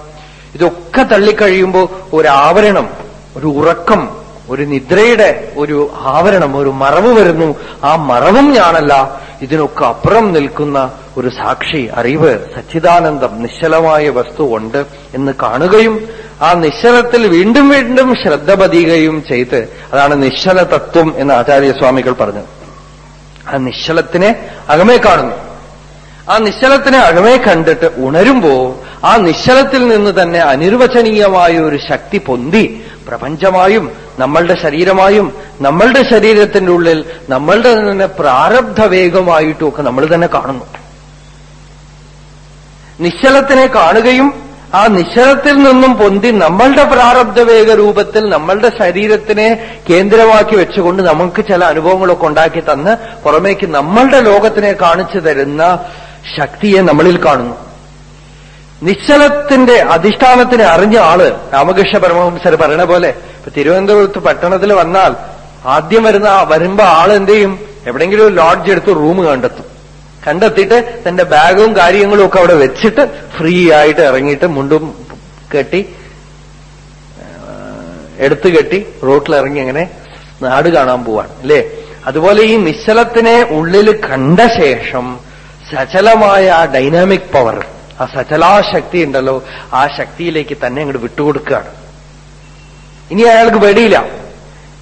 ഇതൊക്കെ തള്ളിക്കഴിയുമ്പോൾ ഒരാവരണം ഒരു ഉറക്കം ഒരു നിദ്രയുടെ ഒരു ആവരണം ഒരു മറവ് വരുന്നു. ആ മറവും ഞാനല്ല. ഇതിനൊക്കെ അപ്പുറം നിൽക്കുന്ന ഒരു സാക്ഷി അറിവ് സച്ചിദാനന്ദം നിശ്ചലമായ വസ്തു ഉണ്ട് എന്ന് കാണുകയും ആ നിശ്ചലത്തിൽ വീണ്ടും വീണ്ടും ശ്രദ്ധ പതിയുകയും ചെയ്ത് അതാണ് നിശ്ചല തത്വം എന്ന് ആചാര്യസ്വാമികൾ പറഞ്ഞു. ആ നിശ്ചലത്തിനെ അകമേ കാണുന്നു. ആ നിശ്ചലത്തിനെ അകമേ കണ്ടിട്ട് ഉണരുമ്പോ ആ നിശ്ചലത്തിൽ നിന്ന് തന്നെ അനിർവചനീയമായ ഒരു ശക്തി പൊന്തി പ്രപഞ്ചമായും നമ്മളുടെ ശരീരമായും നമ്മളുടെ ശരീരത്തിന്റെ ഉള്ളിൽ നമ്മളുടെ തന്നെ പ്രാരബ്ധ വേഗമായിട്ടുമൊക്കെ നമ്മൾ തന്നെ കാണുന്നു. നിശ്ചലത്തിനെ കാണുകയും ആ നിശ്ചലത്തിൽ നിന്നും പൊന്തി നമ്മളുടെ പ്രാരബ്ധവേഗ രൂപത്തിൽ നമ്മളുടെ ശരീരത്തിനെ കേന്ദ്രമാക്കി വെച്ചുകൊണ്ട് നമുക്ക് ചില അനുഭവങ്ങളൊക്കെ ഉണ്ടാക്കി തന്ന് പുറമേക്ക് നമ്മളുടെ ലോകത്തിനെ കാണിച്ചു തരുന്ന ശക്തിയെ നമ്മളിൽ കാണുന്നു. നിശ്ചലത്തിന്റെ അധിഷ്ഠാനത്തിന് അറിഞ്ഞ ആൾ രാമകൃഷ്ണ പരമഹംസർ പറയണ പോലെ ഇപ്പൊ തിരുവനന്തപുരത്ത് പട്ടണത്തിൽ വന്നാൽ ആദ്യം വരുന്ന വരുമ്പോ ആൾ എന്ത് ചെയ്യും? എവിടെയെങ്കിലും ഒരു ലോഡ്ജ് എടുത്ത് റൂം കണ്ടെത്തും. കണ്ടെത്തിയിട്ട് തന്റെ ബാഗും കാര്യങ്ങളും ഒക്കെ അവിടെ വെച്ചിട്ട് ഫ്രീ ആയിട്ട് ഇറങ്ങിയിട്ട് മുണ്ടും കെട്ടി എടുത്തു കെട്ടി റോട്ടിലിറങ്ങി അങ്ങനെ നാട് കാണാൻ പോവാണ് അല്ലേ? അതുപോലെ ഈ നിശ്ചലത്തിനെ ഉള്ളിൽ കണ്ട ശേഷം സചലമായ ആ ഡൈനാമിക് പവർ ആ സചലാശക്തി ഉണ്ടല്ലോ ആ ശക്തിയിലേക്ക് തന്നെ അങ്ങോട്ട് വിട്ടുകൊടുക്കുകയാണ്. ഇനി അയാൾക്ക് പേടിയില്ല.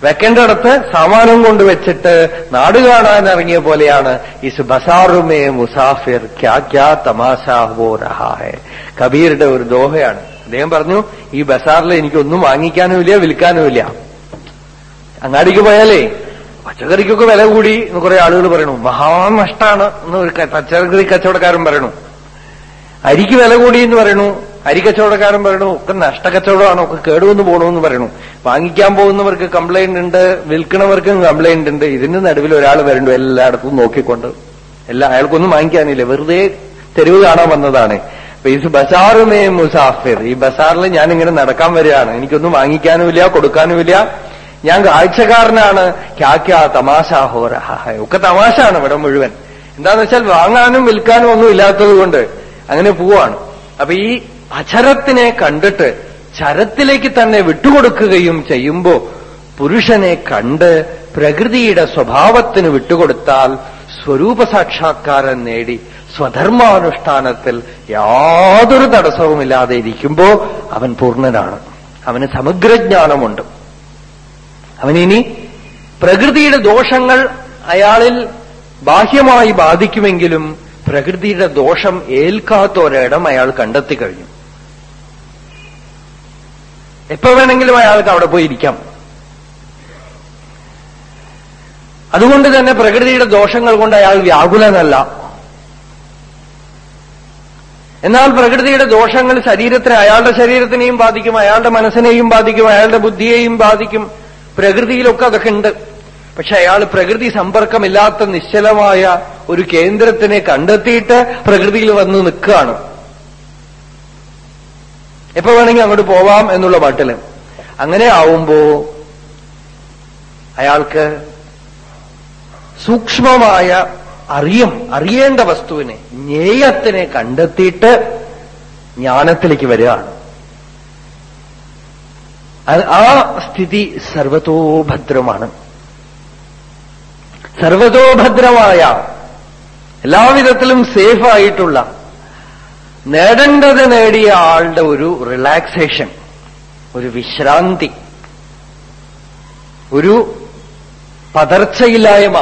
വെക്കേണ്ടടത്ത് സാമാനം കൊണ്ട് വെച്ചിട്ട് നാട് കാണാൻ ഇറങ്ങിയ പോലെയാണ് ഇസ് ബസാറുമേ മുസാഫിർ ക്യാ ക്യാ തമാശ ഹോ രഹാഹെ കബീറുടെ ഒരു ദോഹയാണ്. അദ്ദേഹം പറഞ്ഞു ഈ ബസാറിൽ എനിക്കൊന്നും വാങ്ങിക്കാനുമില്ല വിൽക്കാനുമില്ല. അങ്ങാടിക്ക് പോയാലേ പച്ചക്കറിക്കൊക്കെ വില കൂടി എന്ന് കുറെ ആളുകൾ പറയണു. മഹാനഷ്ടാണ് എന്ന് ഒരു പച്ചക്കറി കച്ചവടക്കാരൻ പറയണു. അരിക്ക് വില കൂടി എന്ന് പറയണു. അരി കച്ചവടക്കാരൻ പറയണു. ഒക്കെ നഷ്ടക്കച്ചവടമാണ്? ഒക്കെ കേടുവന്ന് പോകണമെന്ന് പറയണു. വാങ്ങിക്കാൻ പോകുന്നവർക്ക് കംപ്ലൈന്റ് ഉണ്ട്. വിൽക്കണവർക്കും കംപ്ലൈന്റ് ഉണ്ട്. ഇതിന്റെ നടുവിൽ ഒരാൾ വരണ്ടു. എല്ലായിടത്തും നോക്കിക്കൊണ്ട്. എല്ലാ അയാൾക്കൊന്നും വാങ്ങിക്കാനില്ല. വെറുതെ തെരുവ് കാണാൻ വന്നതാണ്. അപ്പൊ ഈ ബസാറുമേ മുസാഫിർ. ഈ ബസാറിൽ ഞാൻ ഇങ്ങനെ നടക്കാൻ വരികയാണ്. എനിക്കൊന്നും വാങ്ങിക്കാനുമില്ല കൊടുക്കാനുമില്ല. ഞാൻ കാഴ്ചക്കാരനാണ്. ക്യാക്യാ തമാശ ഹോര ഒക്കെ തമാശാണ് ഇവിടെ മുഴുവൻ. എന്താന്ന് വെച്ചാൽ വാങ്ങാനും വിൽക്കാനും ഒന്നും ഇല്ലാത്തത് കൊണ്ട് അങ്ങനെ പോവാണ്. അപ്പൊ ഈ അചരത്തിനെ കണ്ടിട്ട് ചരത്തിലേക്ക് തന്നെ വിട്ടുകൊടുക്കുകയും ചെയ്യുമ്പോ പുരുഷനെ കണ്ട് പ്രകൃതിയുടെ സ്വഭാവത്തിന് വിട്ടുകൊടുത്താൽ സ്വരൂപ സാക്ഷാത്കാരം നേടി സ്വധർമാനുഷ്ഠാനത്തിൽ യാതൊരു തടസ്സവുമില്ലാതെ ഇരിക്കുമ്പോ അവൻ പൂർണനാണ്. അവന് സമഗ്രജ്ഞാനമുണ്ട്. അവനിനി പ്രകൃതിയുടെ ദോഷങ്ങൾ അയാളിൽ ബാഹ്യമായി ബാധിക്കുമെങ്കിലും പ്രകൃതിയുടെ ദോഷം ഏൽക്കാത്ത ഒരിടം അയാൾ കണ്ടെത്തി കഴിഞ്ഞു. എപ്പോ വേണമെങ്കിലും അയാൾക്ക് അവിടെ പോയിരിക്കാം അതുകൊണ്ട് തന്നെ പ്രകൃതിയുടെ ദോഷങ്ങൾ കൊണ്ട് അയാൾ വ്യാകുലനല്ല. എന്നാൽ പ്രകൃതിയുടെ ദോഷങ്ങൾ ശരീരത്തിന് അയാളുടെ ശരീരത്തിനെയും ബാധിക്കും അയാളുടെ മനസ്സിനെയും ബാധിക്കും അയാളുടെ ബുദ്ധിയെയും ബാധിക്കും. പ്രകൃതിയിലൊക്കെ അതൊക്കെ ഉണ്ട് പക്ഷെ അയാൾ പ്രകൃതി സമ്പർക്കമില്ലാത്ത നിശ്ചലമായ ഒരു കേന്ദ്രത്തിനെ കണ്ടെത്തിയിട്ട് പ്രകൃതിയിൽ വന്ന് നിൽക്കുകയാണ്. എപ്പോ വേണമെങ്കിൽ അങ്ങോട്ട് പോവാം എന്നുള്ള മട്ടിൽ അങ്ങനെ ആവുമ്പോ അയാൾക്ക് സൂക്ഷ്മമായ അറിയും അറിയേണ്ട വസ്തുവിനെ ജ്ഞേയത്തിനെ കണ്ടെത്തിയിട്ട് ജ്ഞാനത്തിലേക്ക് വരികയാണ്. ആ സ്ഥിതി സർവതോഭദ്രമാണ് സർവതോഭദ്രമായ എല്ലാവിധത്തിലും സേഫ് ആയിട്ടുള്ള നേടേണ്ടത് നേടിയ ആളുടെ ഒരു റിലാക്സേഷൻ ഒരു വിശ്രാന്തി ഒരു പതർച്ചയില്ലായ്മ.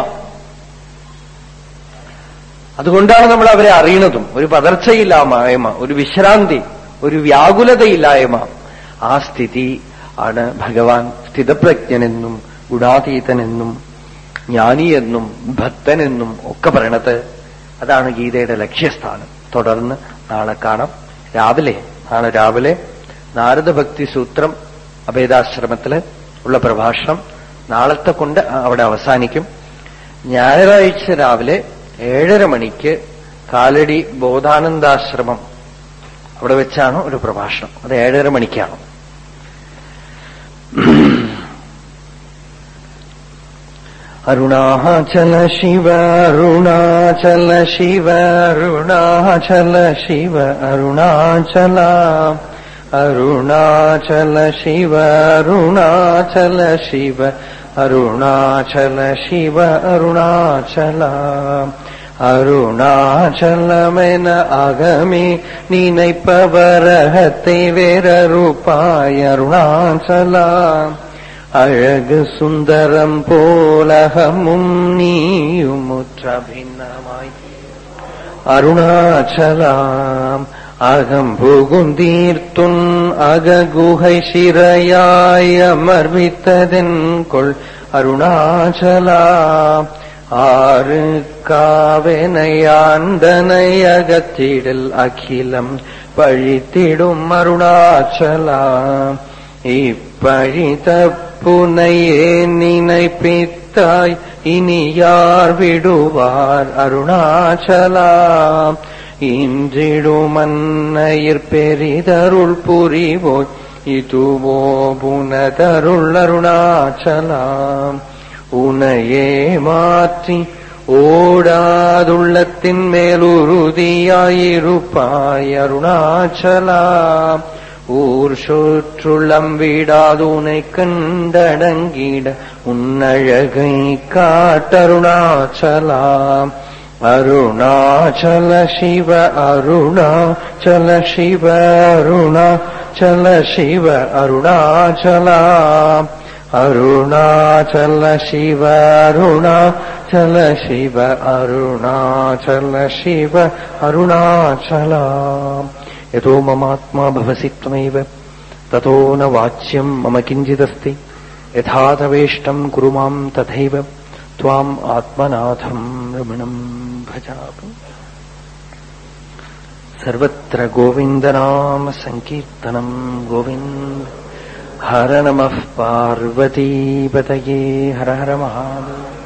അതുകൊണ്ടാണ് നമ്മൾ അവരെ അറിയണതും ഒരു പതർച്ചയില്ലായ്മ ഒരു വിശ്രാന്തി ഒരു വ്യാകുലതയില്ലായ്മ. ആ സ്ഥിതി ആണ് ഭഗവാൻ സ്ഥിതപ്രജ്ഞനെന്നും ഗുണാതീതനെന്നും ജ്ഞാനിയെന്നും ഭക്തനെന്നും ഒക്കെ പറയണത് അതാണ് ഗീതയുടെ ലക്ഷ്യസ്ഥാനം. തുടർന്ന് നാളെ കാണാം. രാവിലെ നാളെ രാവിലെ നാരദഭക്തി സൂത്രം അഭേദാശ്രമത്തിൽ ഉള്ള പ്രഭാഷണം നാളത്തെ കൊണ്ട് അവിടെ അവസാനിക്കും. ഞായറാഴ്ച രാവിലെ ഏഴര മണിക്ക് കാലടി ബോധാനന്ദാശ്രമം അവിടെ വെച്ചാണ് ഒരു പ്രഭാഷണം. അത് ഏഴര മണിക്കാണ്. अरुणाचल शिव अरुणाचल शिव अरुणाचल शिव, अरुणाचल अरुणाचल शिव अरुणाचल शिव अरुणाचल शिव, अरुणाचल அருணாச்சலமென அகமே நினைப்பவரகத்தை वेर ரூபாய் अरुणाचला। അഴക് സുന്ദരം പോലഹമും നീയുമുറ്റഭിന്നമായി. അരുണാചലാം അകം പുകുന്തീർത്തുൻ അകഗുഹൈ ശിരയായ അമർവിത്തതൻ കൊൾ അരുണാചലാം. ആറ് കാവനയാണ്ടനയകത്തിടൽ അഖിലം പഴിത്തിടും അരുണാചലാം. இப்பழி தப்புனையே நினைப்பித்தாய் இனி யார் விடுவார் அருணாச்சலா இன்றிடும் பெரிதருள் புரிவோய் இதுவோ புனதருள் அருணாச்சலாம். உனையே மாற்றி ஓடாதுள்ளத்தின் மேலுறுதியாயிருப்பாய் அருணாச்சலாம். ஊர்ஷோற்றுளம் வீடாதூனை கண்டடங்கிட உன்னழகை காட்டருணாச்சலாம் அருணாச்சல சிவ அருணாச்சல சிவ அருணாச்சல சிவ அருணாச்சலாம் அருணாச்சல சிவ அருணாச்சல சிவ அருணாச்சல சிவ அருணாச்சலாம் यतो ममात्मा भवसि त्वमेव, ततो न वाच्यम् मम किञ्चिदस्ति, यथा तवेष्टम् कुरु माम् तथैव, त्वाम् आत्मनाथम् रमणम् भजामि। सर्वत्र गोविन्दनाम सङ्कीर्तनम् गोविन्द, हर नमः पार्वतीपतये हर हर महादेव।